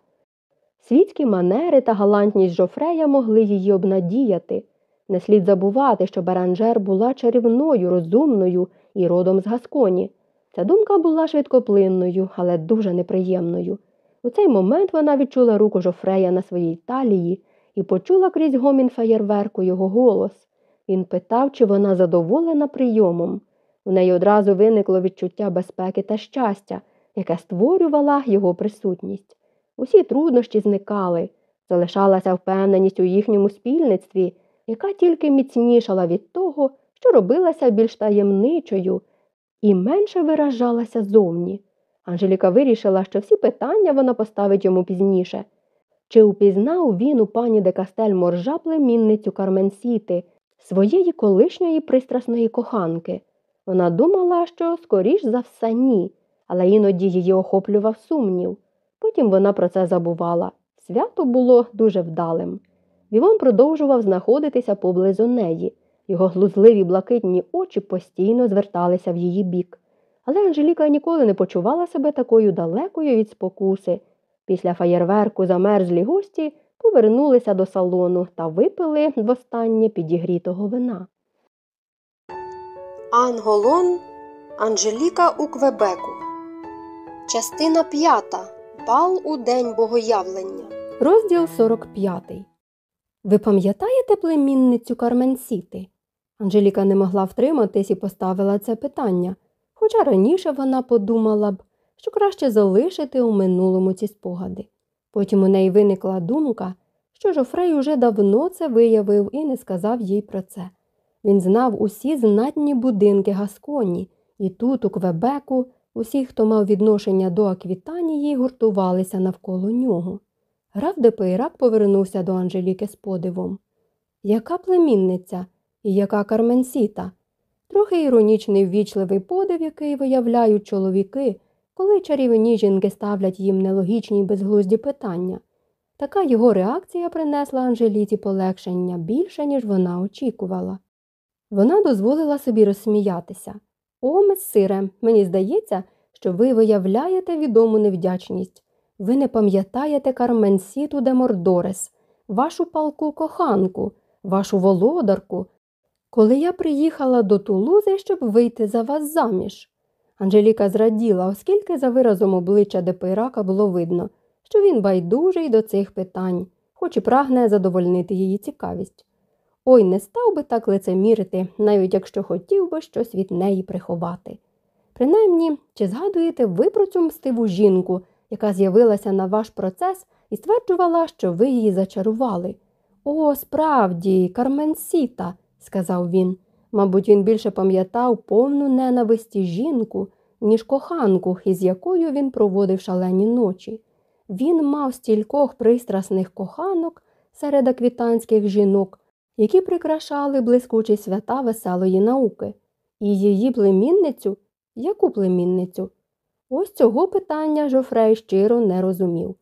Світські манери та галантність Жофрея могли її обнадіяти. Не слід забувати, що Баранжер була чарівною, розумною і родом з Гасконі. Ця думка була швидкоплинною, але дуже неприємною. У цей момент вона відчула руку Жофрея на своїй талії і почула крізь гомін фаєрверку його голос. Він питав, чи вона задоволена прийомом. У неї одразу виникло відчуття безпеки та щастя, яке створювала його присутність. Усі труднощі зникали, залишалася впевненість у їхньому спільництві, яка тільки міцнішала від того, що робилася більш таємничою і менше виражалася зовні. Анжеліка вирішила, що всі питання вона поставить йому пізніше. Чи упізнав він у пані де Кастель моржа племінницю Карменсіти, своєї колишньої пристрасної коханки? Вона думала, що скоріш за все ні, але іноді її охоплював сумнів. Потім вона про це забувала. Свято було дуже вдалим. Вівон продовжував знаходитися поблизу неї. Його глузливі блакитні очі постійно зверталися в її бік. Але Анжеліка ніколи не почувала себе такою далекою від спокуси. Після фаєрверку замерзлі гості повернулися до салону та випили востаннє підігрітого вина. Анголон Анжеліка у Квебеку. Частина п'ята. Бал у день богоявлення. Розділ 45. Ви пам'ятаєте племінницю Карменсіти? Анжеліка не могла втриматись і поставила це питання, хоча раніше вона подумала б, що краще залишити у минулому ці спогади. Потім у неї виникла думка, що Жофрей уже давно це виявив і не сказав їй про це. Він знав усі знатні будинки Гасконі, і тут, у Квебеку, усі, хто мав відношення до Аквітанії, гуртувалися навколо нього. Граф де Пейрак повернувся до Анжеліки з подивом. Яка племінниця і яка Карменсіта? Трохи іронічний ввічливий подив, який виявляють чоловіки, коли чарівні жінки ставлять їм нелогічні й безглузді питання. Така його реакція принесла Анжеліці полегшення більше, ніж вона очікувала. Вона дозволила собі розсміятися. О, месире, мені здається, що ви виявляєте відому невдячність. Ви не пам'ятаєте Карменсіту де Мордорес, вашу палку коханку, вашу володарку, коли я приїхала до Тулузи, щоб вийти за вас заміж. Анжеліка зраділа, оскільки за виразом обличчя де Пейрака було видно, що він байдужий до цих питань, хоч і прагне задовольнити її цікавість. Ой, не став би так лицемірити, навіть якщо хотів би щось від неї приховати. Принаймні, чи згадуєте ви про цю мстиву жінку, яка з'явилася на ваш процес і стверджувала, що ви її зачарували? О, справді, Карменсіта, сказав він. Мабуть, він більше пам'ятав повну ненависті жінку, ніж коханку, із якою він проводив шалені ночі. Він мав стількох пристрасних коханок серед аквітанських жінок, які прикрашали блискучі свята веселої науки, і її племінницю, яку племінницю? Ось цього питання Жофрей щиро не розумів.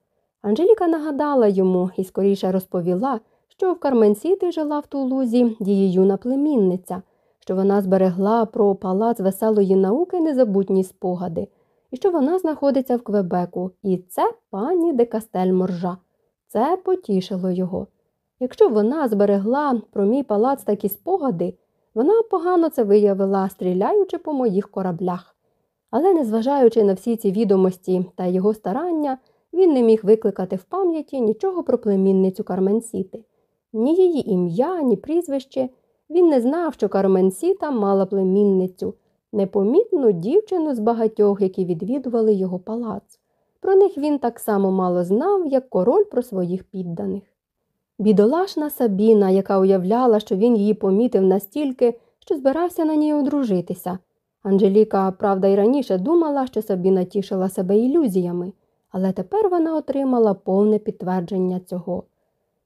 Анжеліка нагадала йому і скоріше розповіла, що в Карменсіти жила в Тулузі її юна племінниця, що вона зберегла про палац веселої науки незабутні спогади, і що вона знаходиться в Квебеку, і це пані де Кастель Моржа. Це потішило його. Якщо вона зберегла про мій палац такі спогади, вона погано це виявила, стріляючи по моїх кораблях. Але, незважаючи на всі ці відомості та його старання, він не міг викликати в пам'яті нічого про племінницю Карменсіти. Ні її ім'я, ні прізвище. Він не знав, що Карменсіта мала племінницю, непомітну дівчину з багатьох, які відвідували його палац. Про них він так само мало знав, як король про своїх підданих. Бідолашна Сабіна, яка уявляла, що він її помітив настільки, що збирався на ній одружитися. Анжеліка, правда, й раніше думала, що Сабіна тішила себе ілюзіями, але тепер вона отримала повне підтвердження цього.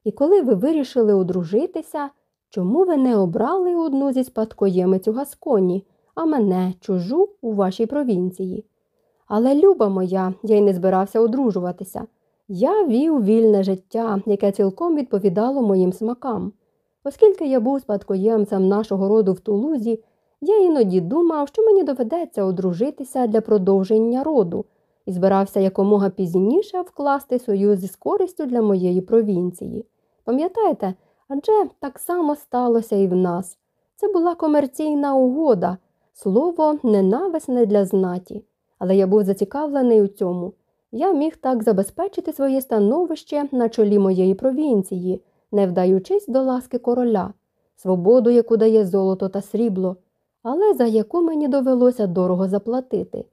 І коли ви вирішили одружитися, чому ви не обрали одну зі спадкоємиць у Гасконі, а мене, чужу, у вашій провінції? Але, люба моя, я й не збирався одружуватися. Я вів вільне життя, яке цілком відповідало моїм смакам. Оскільки я був спадкоємцем нашого роду в Тулузі, я іноді думав, що мені доведеться одружитися для продовження роду, і збирався якомога пізніше вкласти союз із користю для моєї провінції. Пам'ятаєте, адже так само сталося і в нас. Це була комерційна угода, слово ненависне для знаті, але я був зацікавлений у цьому. Я міг так забезпечити своє становище на чолі моєї провінції, не вдаючись до ласки короля, свободу, яку дає золото та срібло, але за яку мені довелося дорого заплатити.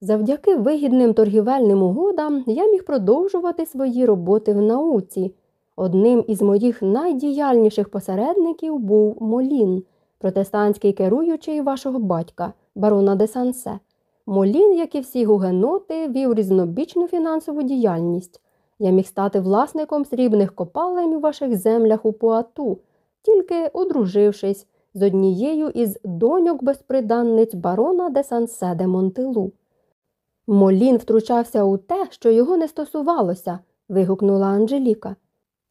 Завдяки вигідним торгівельним угодам я міг продовжувати свої роботи в науці. Одним із моїх найдіяльніших посередників був Молін, протестантський керуючий вашого батька, барона де Сансе. Молін, як і всі гугеноти, вів різнобічну фінансову діяльність. Я міг стати власником срібних копалень у ваших землях у Пуату, тільки одружившись з однією із доньок безприданниць барона де Сансе де Монтилу. Молін втручався у те, що його не стосувалося, вигукнула Анжеліка.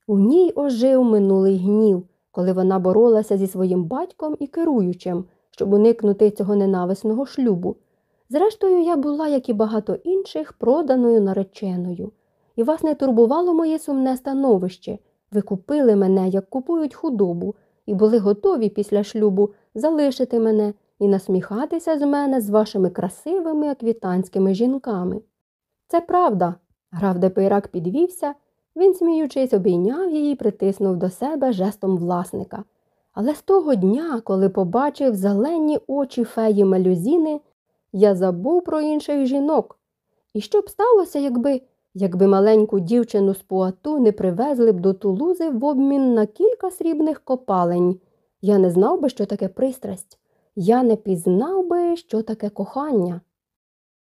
У ній ожив минулий гнів, коли вона боролася зі своїм батьком і керуючим, щоб уникнути цього ненависного шлюбу. Зрештою, я була, як і багато інших, проданою нареченою, і вас не турбувало моє сумне становище. Ви купили мене, як купують худобу, і були готові після шлюбу залишити мене і насміхатися з мене з вашими красивими аквітанськими жінками. Це правда, граф де Пейрак підвівся, він, сміючись, обійняв її і притиснув до себе жестом власника. Але з того дня, коли побачив зелені очі феї Мелюзіни, я забув про інших жінок. І що б сталося, якби якби маленьку дівчину з Пуату не привезли б до Тулузи в обмін на кілька срібних копалень? Я не знав би, що таке пристрасть. Я не пізнав би, що таке кохання.